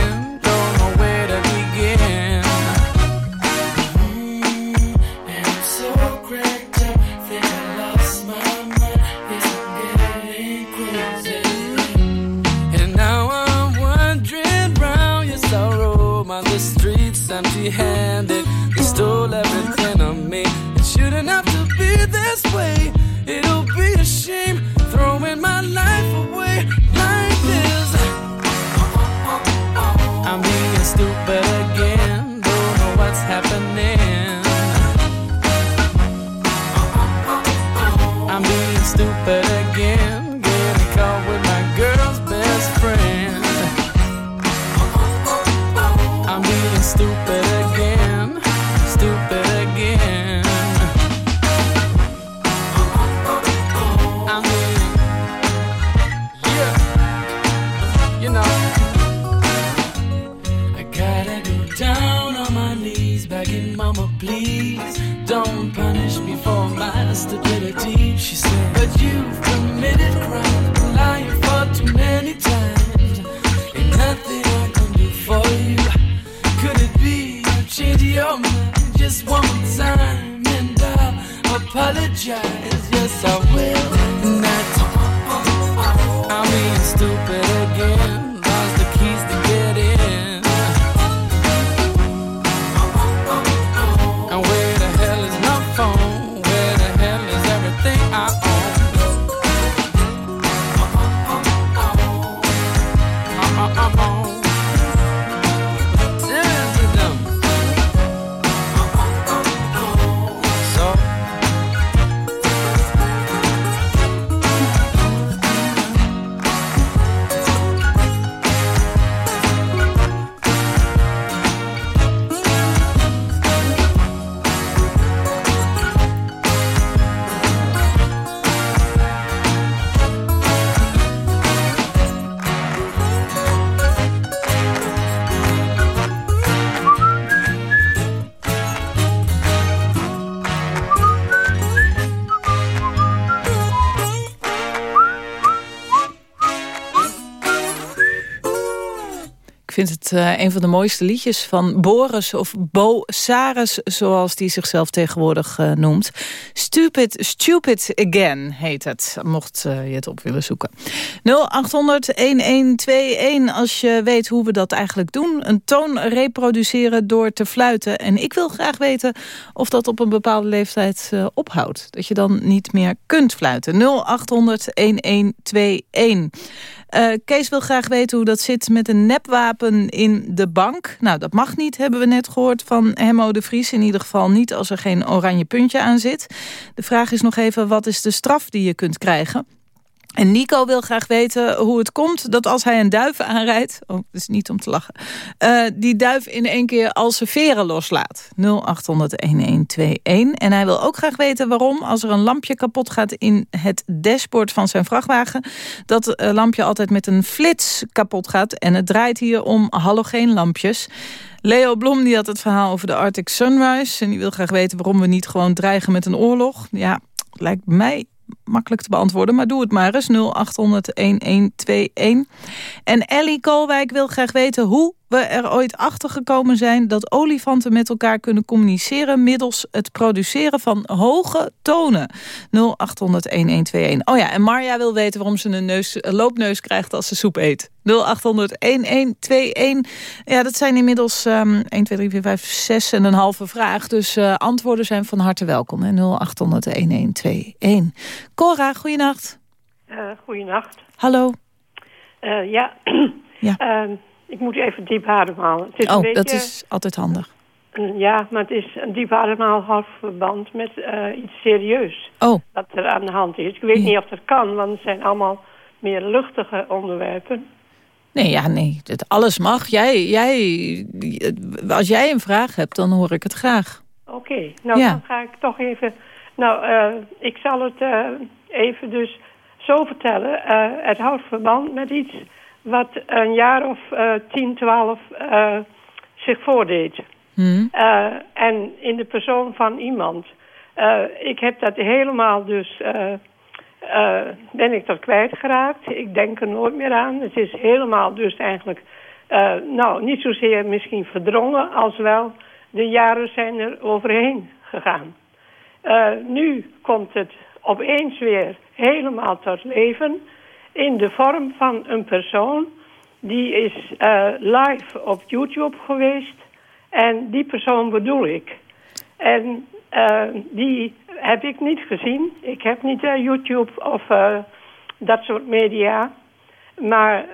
Eh, een van de mooiste liedjes van Boris of Bo Saris, zoals die zichzelf tegenwoordig eh, noemt. Stupid, Stupid Again heet het, mocht eh, je het op willen zoeken. 0800-1121 als je weet hoe we dat eigenlijk doen. Een toon reproduceren door te fluiten. En ik wil graag weten of dat op een bepaalde leeftijd ophoudt. Dat je dan niet meer kunt fluiten. 0800-1121. Eh, Kees wil graag weten hoe dat zit met een nepwapen in de bank. Nou, dat mag niet, hebben we net gehoord van Hemmo de Vries. In ieder geval niet als er geen oranje puntje aan zit. De vraag is nog even, wat is de straf die je kunt krijgen? En Nico wil graag weten hoe het komt dat als hij een duif aanrijdt... oh, dat is niet om te lachen... eh, die duif in één keer al zijn veren loslaat. 0800-1121. En hij wil ook graag weten waarom als er een lampje kapot gaat... in het dashboard van zijn vrachtwagen... dat lampje altijd met een flits kapot gaat. En het draait hier om halogeenlampjes... Leo Blom die had het verhaal over de Arctic Sunrise... en die wil graag weten waarom we niet gewoon dreigen met een oorlog. Ja, lijkt mij makkelijk te beantwoorden, maar doe het maar eens. 0800-1121. En Ellie Koolwijk wil graag weten hoe we er ooit achter gekomen zijn... dat olifanten met elkaar kunnen communiceren... middels het produceren van hoge tonen. 0800-1121. Oh ja, en Marja wil weten waarom ze een, neus, loopneus krijgt als ze soep eet. 0800-1121. Ja, dat zijn inmiddels um, 1, 2, 3, 4, 5, 6 en een halve vraag. Dus uh, antwoorden zijn van harte welkom. 0800-1121. Cora, goeienacht. Uh, goeienacht. Hallo. Uh, ja, <clears throat> ja. Uh, ik moet even diep ademhalen. Het is oh, een beetje, dat is altijd handig. Ja, maar het is een diep ademhaalverband met uh, iets serieus. Oh. Wat er aan de hand is. Ik weet ja. niet of dat kan, want het zijn allemaal meer luchtige onderwerpen. Nee, ja, nee. Alles mag. Jij, jij, als jij een vraag hebt, dan hoor ik het graag. Oké, okay. nou ja. dan ga ik toch even... Nou, uh, ik zal het uh, even dus zo vertellen. Uh, het houdt verband met iets wat een jaar of 10, 12 uh, zich voordeed. Hmm. En in de persoon van iemand. Ik heb dat helemaal dus... Ben ik dat kwijtgeraakt. Ik denk er nooit meer aan. Het is helemaal dus eigenlijk... nou, niet zozeer misschien verdrongen als wel... de jaren zijn er overheen gegaan. Nu komt het opeens weer helemaal tot leven in de vorm van een persoon die is uh, live op YouTube geweest en die persoon bedoel ik. En uh, die heb ik niet gezien. Ik heb niet uh, YouTube of dat soort media. Maar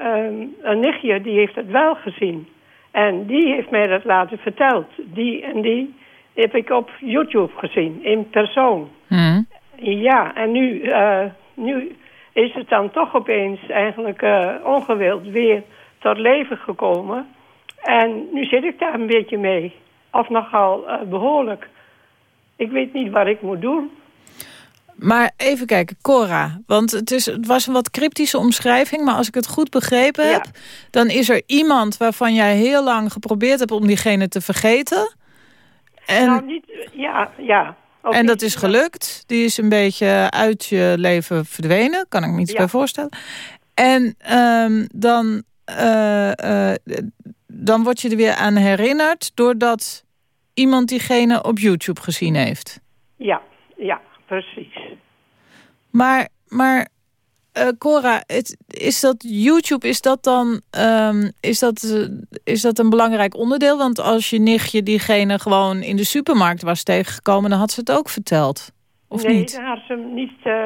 een nichtje die heeft het wel gezien. En die heeft mij dat laten verteld. Die en die heb ik op YouTube gezien, in persoon. Hm. Ja, en nu, eh, nu is het dan toch opeens eigenlijk eh, ongewild weer tot leven gekomen. En nu zit ik daar een beetje mee. Of nogal eh, behoorlijk. Ik weet niet wat ik moet doen. Maar even kijken, Cora. Want het, is, het was een wat cryptische omschrijving... maar als ik het goed begrepen heb... dan is er iemand waarvan jij heel lang geprobeerd hebt... om diegene te vergeten. En, Nou, niet, ja, ja. En dat is gelukt. Die is een beetje uit je leven verdwenen. Kan ik me iets Ja. bij voorstellen. En ehm, dan, eh, eh, dan word je er weer aan herinnerd... doordat iemand diegene op YouTube gezien heeft. Ja, ja, precies. Maar, maar eh, Cora, het, is dat YouTube, is dat dan ehm, is dat, eh, is dat een belangrijk onderdeel? Want als je nichtje diegene gewoon in de supermarkt was tegengekomen... dan had ze het ook verteld. Of nee, niet? dan had ze hem niet eh,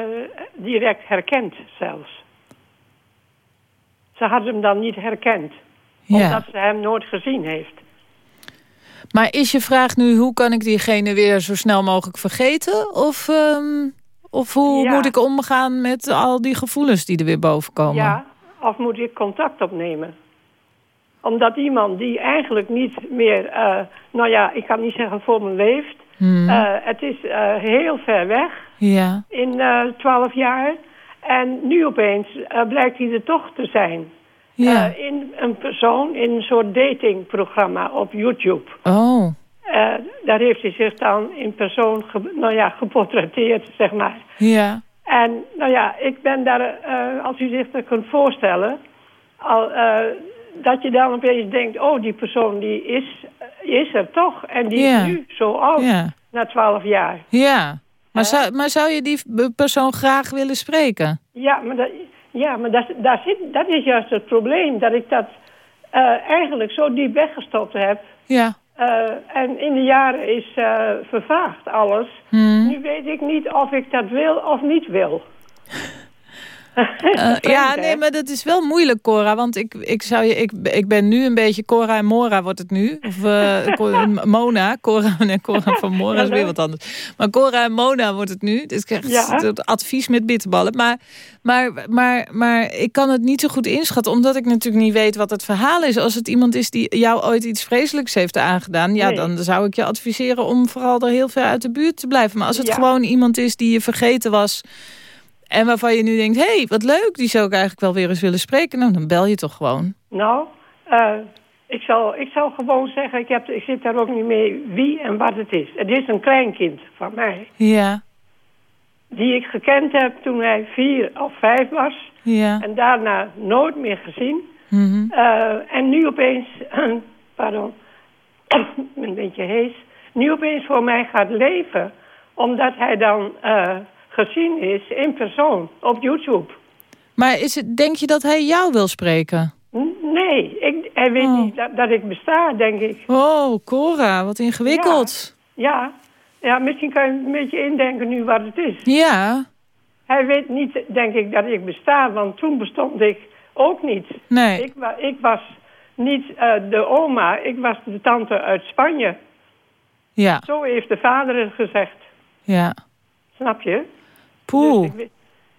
direct herkend zelfs. Ze had hem dan niet herkend. Ja. Omdat ze hem nooit gezien heeft. Maar is je vraag nu, hoe kan ik diegene weer zo snel mogelijk vergeten? Of, ehm, of hoe Ja. moet ik omgaan met al die gevoelens die er weer boven komen? Ja, of moet ik contact opnemen? Omdat iemand die eigenlijk niet meer, eh, nou ja, ik kan niet zeggen voor me leeft. Hmm. Eh, het is eh, heel ver weg ja. in twaalf jaar. En nu opeens blijkt hij er toch te zijn. Ja. In een persoon, in een soort datingprogramma op YouTube. Oh, Eh, daar heeft hij zich dan in persoon ge- nou ja, geportretteerd, zeg maar. ja. En nou ja, ik ben daar, eh, als u zich dat kunt voorstellen, al, eh, dat je dan opeens denkt, oh, die persoon die is, is er toch. En die Ja. is nu zo oud, Ja. na twaalf jaar. Ja. Maar, zou, maar zou je die persoon graag willen spreken? Ja, maar, dat, ja, maar dat, daar zit, dat is juist het probleem, dat ik dat eigenlijk zo diep weggestopt heb. Ja. Eh, en in de jaren is eh, vervaagd alles. Hmm. Nu weet ik niet of ik dat wil of niet wil. <laughs> Eh, ja, nee, maar dat is wel moeilijk, Cora. Want ik, ik, zou je, ik, ik ben nu een beetje Cora en Mora wordt het nu. Of eh, <laughs> Mona. Cora, nee, Cora van Mora is weer wat anders. Maar Cora en Mona wordt het nu. Dus ik krijg Ja. advies met bitterballen. Maar, maar, maar, maar ik kan het niet zo goed inschatten. Omdat ik natuurlijk niet weet wat het verhaal is. Als het iemand is die jou ooit iets vreselijks heeft aangedaan. Ja, Nee. dan zou ik je adviseren om vooral er heel ver uit de buurt te blijven. Maar als het Ja. gewoon iemand is die je vergeten was... En waarvan je nu denkt, hé, hey, wat leuk, die zou ik eigenlijk wel weer eens willen spreken. Nou, dan bel je toch gewoon. Nou, eh, ik, zal, ik zal gewoon zeggen, ik, heb, ik zit daar ook niet mee wie en wat het is. Het is een kleinkind van mij, Ja, die ik gekend heb toen hij vier of vijf was. ja. En daarna nooit meer gezien. Mhm. Eh, en nu opeens, <clears throat> pardon, <clears throat> een beetje hees. Nu opeens voor mij gaat leven. Omdat hij dan eh, gezien is in persoon op YouTube. Maar is het, denk je dat hij jou wil spreken? Nee, ik, hij weet niet dat, dat ik besta, denk ik. Oh, Cora, wat ingewikkeld. Ja, ja, misschien kan je een beetje indenken nu wat het is. Ja, Hij weet niet, denk ik, dat ik besta, want toen bestond ik ook niet. nee. Ik, ik was niet eh, de oma, ik was de tante uit Spanje. Ja, Zo heeft de vader het gezegd. ja. Snap je? Poeh. Dus ik, weet,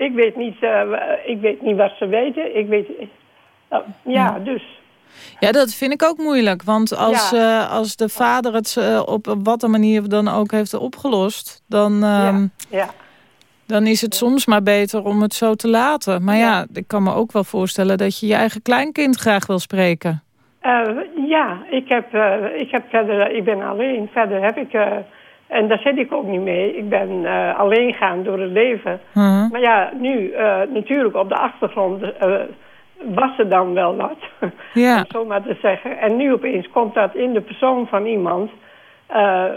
ik, weet niet, eh, ik weet niet wat ze weten. Ik weet, nou, ja, dus. Ja, dat vind ik ook moeilijk. Want als, Ja. eh, als de vader het eh, op wat een manier dan ook heeft opgelost... dan, ehm, Ja, dan is het soms maar beter om het zo te laten. Maar ja, ik kan me ook wel voorstellen dat je je eigen kleinkind graag wil spreken. Eh, ja ik, heb, eh, ik, heb verder, ik ben alleen. Verder heb ik, eh, en daar zit ik ook niet mee. Ik ben eh, alleen gaan door het leven. Mhm. Maar ja, nu eh, natuurlijk op de achtergrond eh, was er dan wel wat. <laughs> Ja. om zo maar te zeggen. En nu opeens komt dat in de persoon van iemand...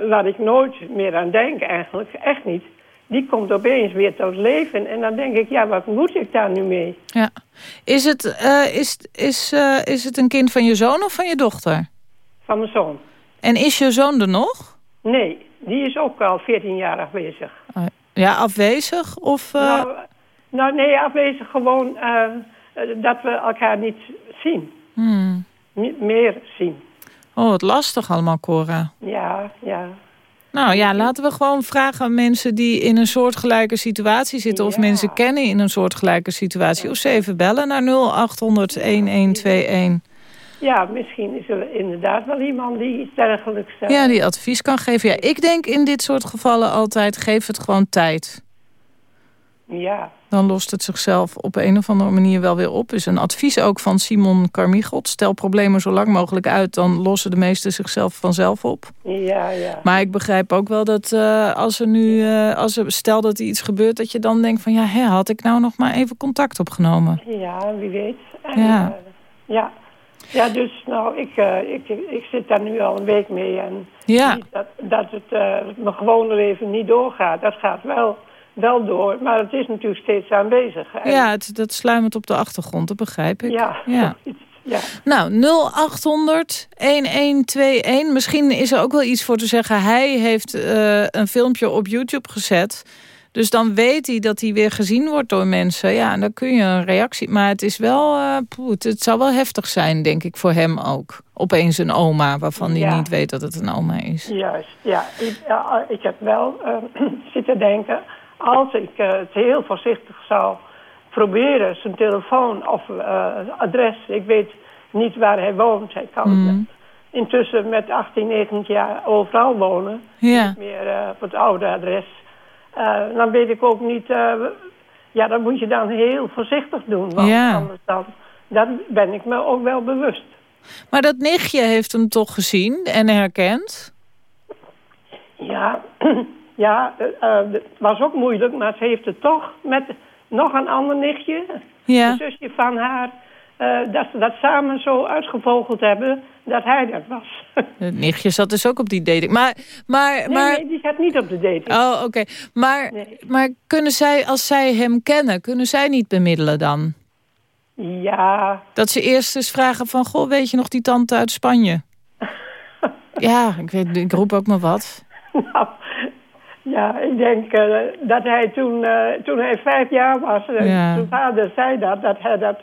waar ik nooit meer aan denk eigenlijk. Echt niet. Die komt opeens weer tot leven. En dan denk ik, ja, wat moet ik daar nu mee? Ja. Is, het, is, is, is het een kind van je zoon of van je dochter? Van mijn zoon. En is je zoon er nog? Nee, die is ook al 14 jaar afwezig. Ja, afwezig? Of, eh, Nou, nou, nee, afwezig gewoon eh, dat we elkaar niet zien. hmm. Niet meer zien. Oh, wat lastig allemaal, Cora. Ja, ja. Nou ja, laten we gewoon vragen aan mensen die in een soortgelijke situatie zitten... of mensen kennen in een soortgelijke situatie. Of ze even bellen naar 0800-1121. Ja, misschien is er inderdaad wel iemand die iets dergelijks... Ja, die advies kan geven. Ja, ik denk in dit soort gevallen altijd, geef het gewoon tijd. Ja, Dan lost het zichzelf op een of andere manier wel weer op. Is een advies ook van Simon Carmichelt. Stel problemen zo lang mogelijk uit, dan lossen de meesten zichzelf vanzelf op. ja, ja. Maar ik begrijp ook wel dat eh, als er nu, eh, als er, stel dat er iets gebeurt, dat je dan denkt van ja, hè, had ik nou nog maar even contact opgenomen. Ja, wie weet. En, Ja. eh, ja. Ja, dus nou, ik, eh, ik, ik zit daar nu al een week mee. En Ja. niet dat, dat het eh, mijn gewone leven niet doorgaat. Dat gaat wel, wel door, maar het is natuurlijk steeds aanwezig. En- Ja, het, dat sluimert op de achtergrond, dat begrijp ik. Ja, ja. ja. Nou, 0800 1121. Misschien is er ook wel iets voor te zeggen. Hij heeft eh, een filmpje op YouTube gezet. Dus dan weet hij dat hij weer gezien wordt door mensen. Ja, en dan kun je een reactie... Maar het is wel... eh, poeh, het, zou wel heftig zijn, denk ik, voor hem ook. Opeens een oma, waarvan hij Ja. niet weet dat het een oma is. Juist, ja. Ik, ja, ik heb wel eh, <clears throat> zitten denken... als ik eh, het heel voorzichtig zou proberen... zijn telefoon of adres... ik weet niet waar hij woont. Hij kan Mm. intussen met 18, 19 jaar overal wonen. Ja. Niet meer op het oude adres. Eh, dan weet ik ook niet... eh, ja, dat moet je dan heel voorzichtig doen. Want Ja. anders dan... Dat ben ik me ook wel bewust. Maar dat nichtje heeft hem toch gezien en herkend? Ja, <clears throat> ja eh, het was ook moeilijk, maar ze heeft het toch met nog een ander nichtje, Ja. een zusje van haar, dat ze dat samen zo uitgevogeld hebben dat hij dat was. <laughs> Het nichtje zat dus ook op die dating. Maar, maar, Nee, maar... nee, die zat niet op de dating. Oh, oké. Maar, maar kunnen zij, als zij hem kennen, kunnen zij niet bemiddelen dan? Ja, Dat ze eerst eens vragen van, goh, weet je nog die tante uit Spanje? <laughs> ja, ik, weet, ik roep ook maar wat. nou, ja, ik denk eh, dat hij toen, eh, toen hij vijf jaar was, eh, Ja. zijn vader zei dat, dat hij dat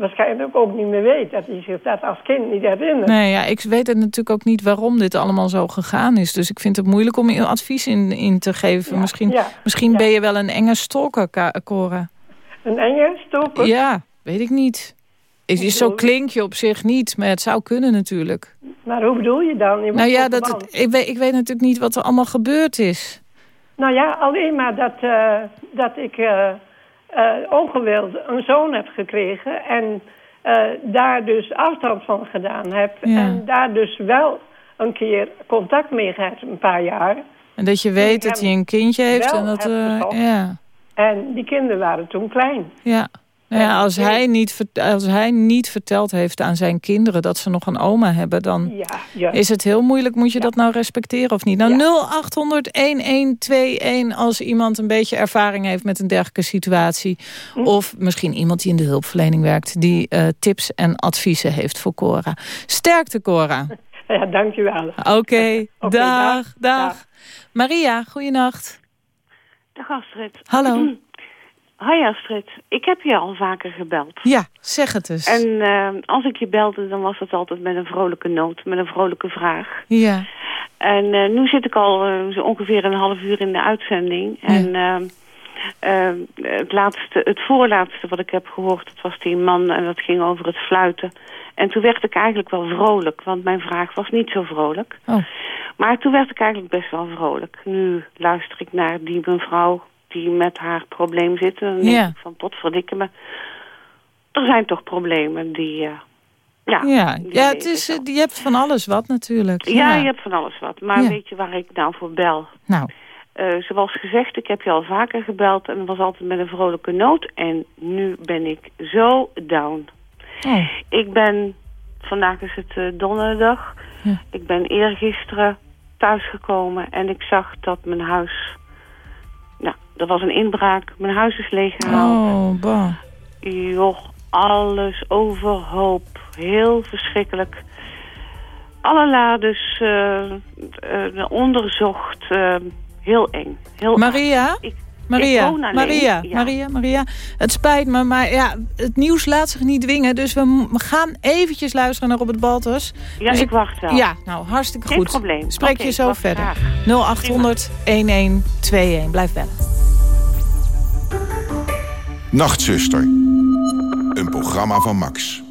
waarschijnlijk ook niet meer weet. Dat hij zich dat als kind niet herinnert. Nee, ja, ik weet het natuurlijk ook niet waarom dit allemaal zo gegaan is. Dus ik vind het moeilijk om je advies in, in te geven. misschien ja, misschien ben je wel een enge stalker, Cora. Een enge stoker? Ja, weet ik niet. Het is zo klink je op zich niet, maar het zou kunnen natuurlijk. Maar hoe bedoel je dan? Nou ja, dat, het- ik, weet, ik weet natuurlijk niet wat er allemaal gebeurd is. Nou ja, alleen maar dat, eh, dat ik eh, eh, ongewild een zoon heb gekregen en eh, daar dus afstand van gedaan heb. Ja. En daar dus wel een keer contact mee gehad, een paar jaar. En dat je weet dat hij een kindje heeft. En dat, gezocht. ja. En die kinderen waren toen klein. Ja. Nou ja, als, hij niet, als hij niet verteld heeft aan zijn kinderen dat ze nog een oma hebben, dan Ja, ja. is het heel moeilijk. Moet je dat nou respecteren of niet? Nou, 0800-1121 als iemand een beetje ervaring heeft met een dergelijke situatie. Hm. Of misschien iemand die in de hulpverlening werkt, die eh, tips en adviezen heeft voor Cora. Sterkte, Cora. <laughs> Ja, dankjewel. Oké, <laughs> Oké, dag, dag, dag. Maria, goeienacht. Dag Astrid. Hallo. <clears throat> Hoi Astrid. Ik heb je al vaker gebeld. Ja, zeg het eens. En eh, als ik je belde, dan was het altijd met een vrolijke noot, met een vrolijke vraag. Ja. En eh, nu zit ik al eh, zo ongeveer een half uur in de uitzending. En eh, eh, het, laatste, het voorlaatste wat ik heb gehoord, dat was die man en dat ging over het fluiten. En toen werd ik eigenlijk wel vrolijk, want mijn vraag was niet zo vrolijk. Oh. Maar toen werd ik eigenlijk best wel vrolijk. Nu luister ik naar die mevrouw die met haar probleem zit. En dan denk Ja. ik van, tot verdikken me. Er zijn toch problemen die... eh, ja, Ja, die ja het is, je hebt van alles wat natuurlijk. ja, je hebt van alles wat. Maar weet je waar ik nou voor bel? Nou. Eh, zoals gezegd, ik heb je al vaker gebeld en was altijd met een vrolijke noot. En nu ben ik zo down. Oh. Ik ben, vandaag is het eh, donderdag. Ja. Ik ben eergisteren thuisgekomen en ik zag dat mijn huis... Nou, er was een inbraak. Mijn huis is leeggehaald. Oh, bah. Joh, alles overhoop. Heel verschrikkelijk. Alle lades eh, eh, onderzocht. eh, heel eng. Heel Maria? Ik, Maria, Maria, ja. Maria, Maria. Het spijt me, maar ja, het nieuws laat zich niet dwingen. Dus we, gaan eventjes luisteren naar Robert Baltus. Ja, Dus ik wacht wel. Ja, nou, hartstikke Geen goed. probleem. Spreek je zo verder. graag. 0800 1121. Blijf bellen. Nachtzuster. Een programma van Max.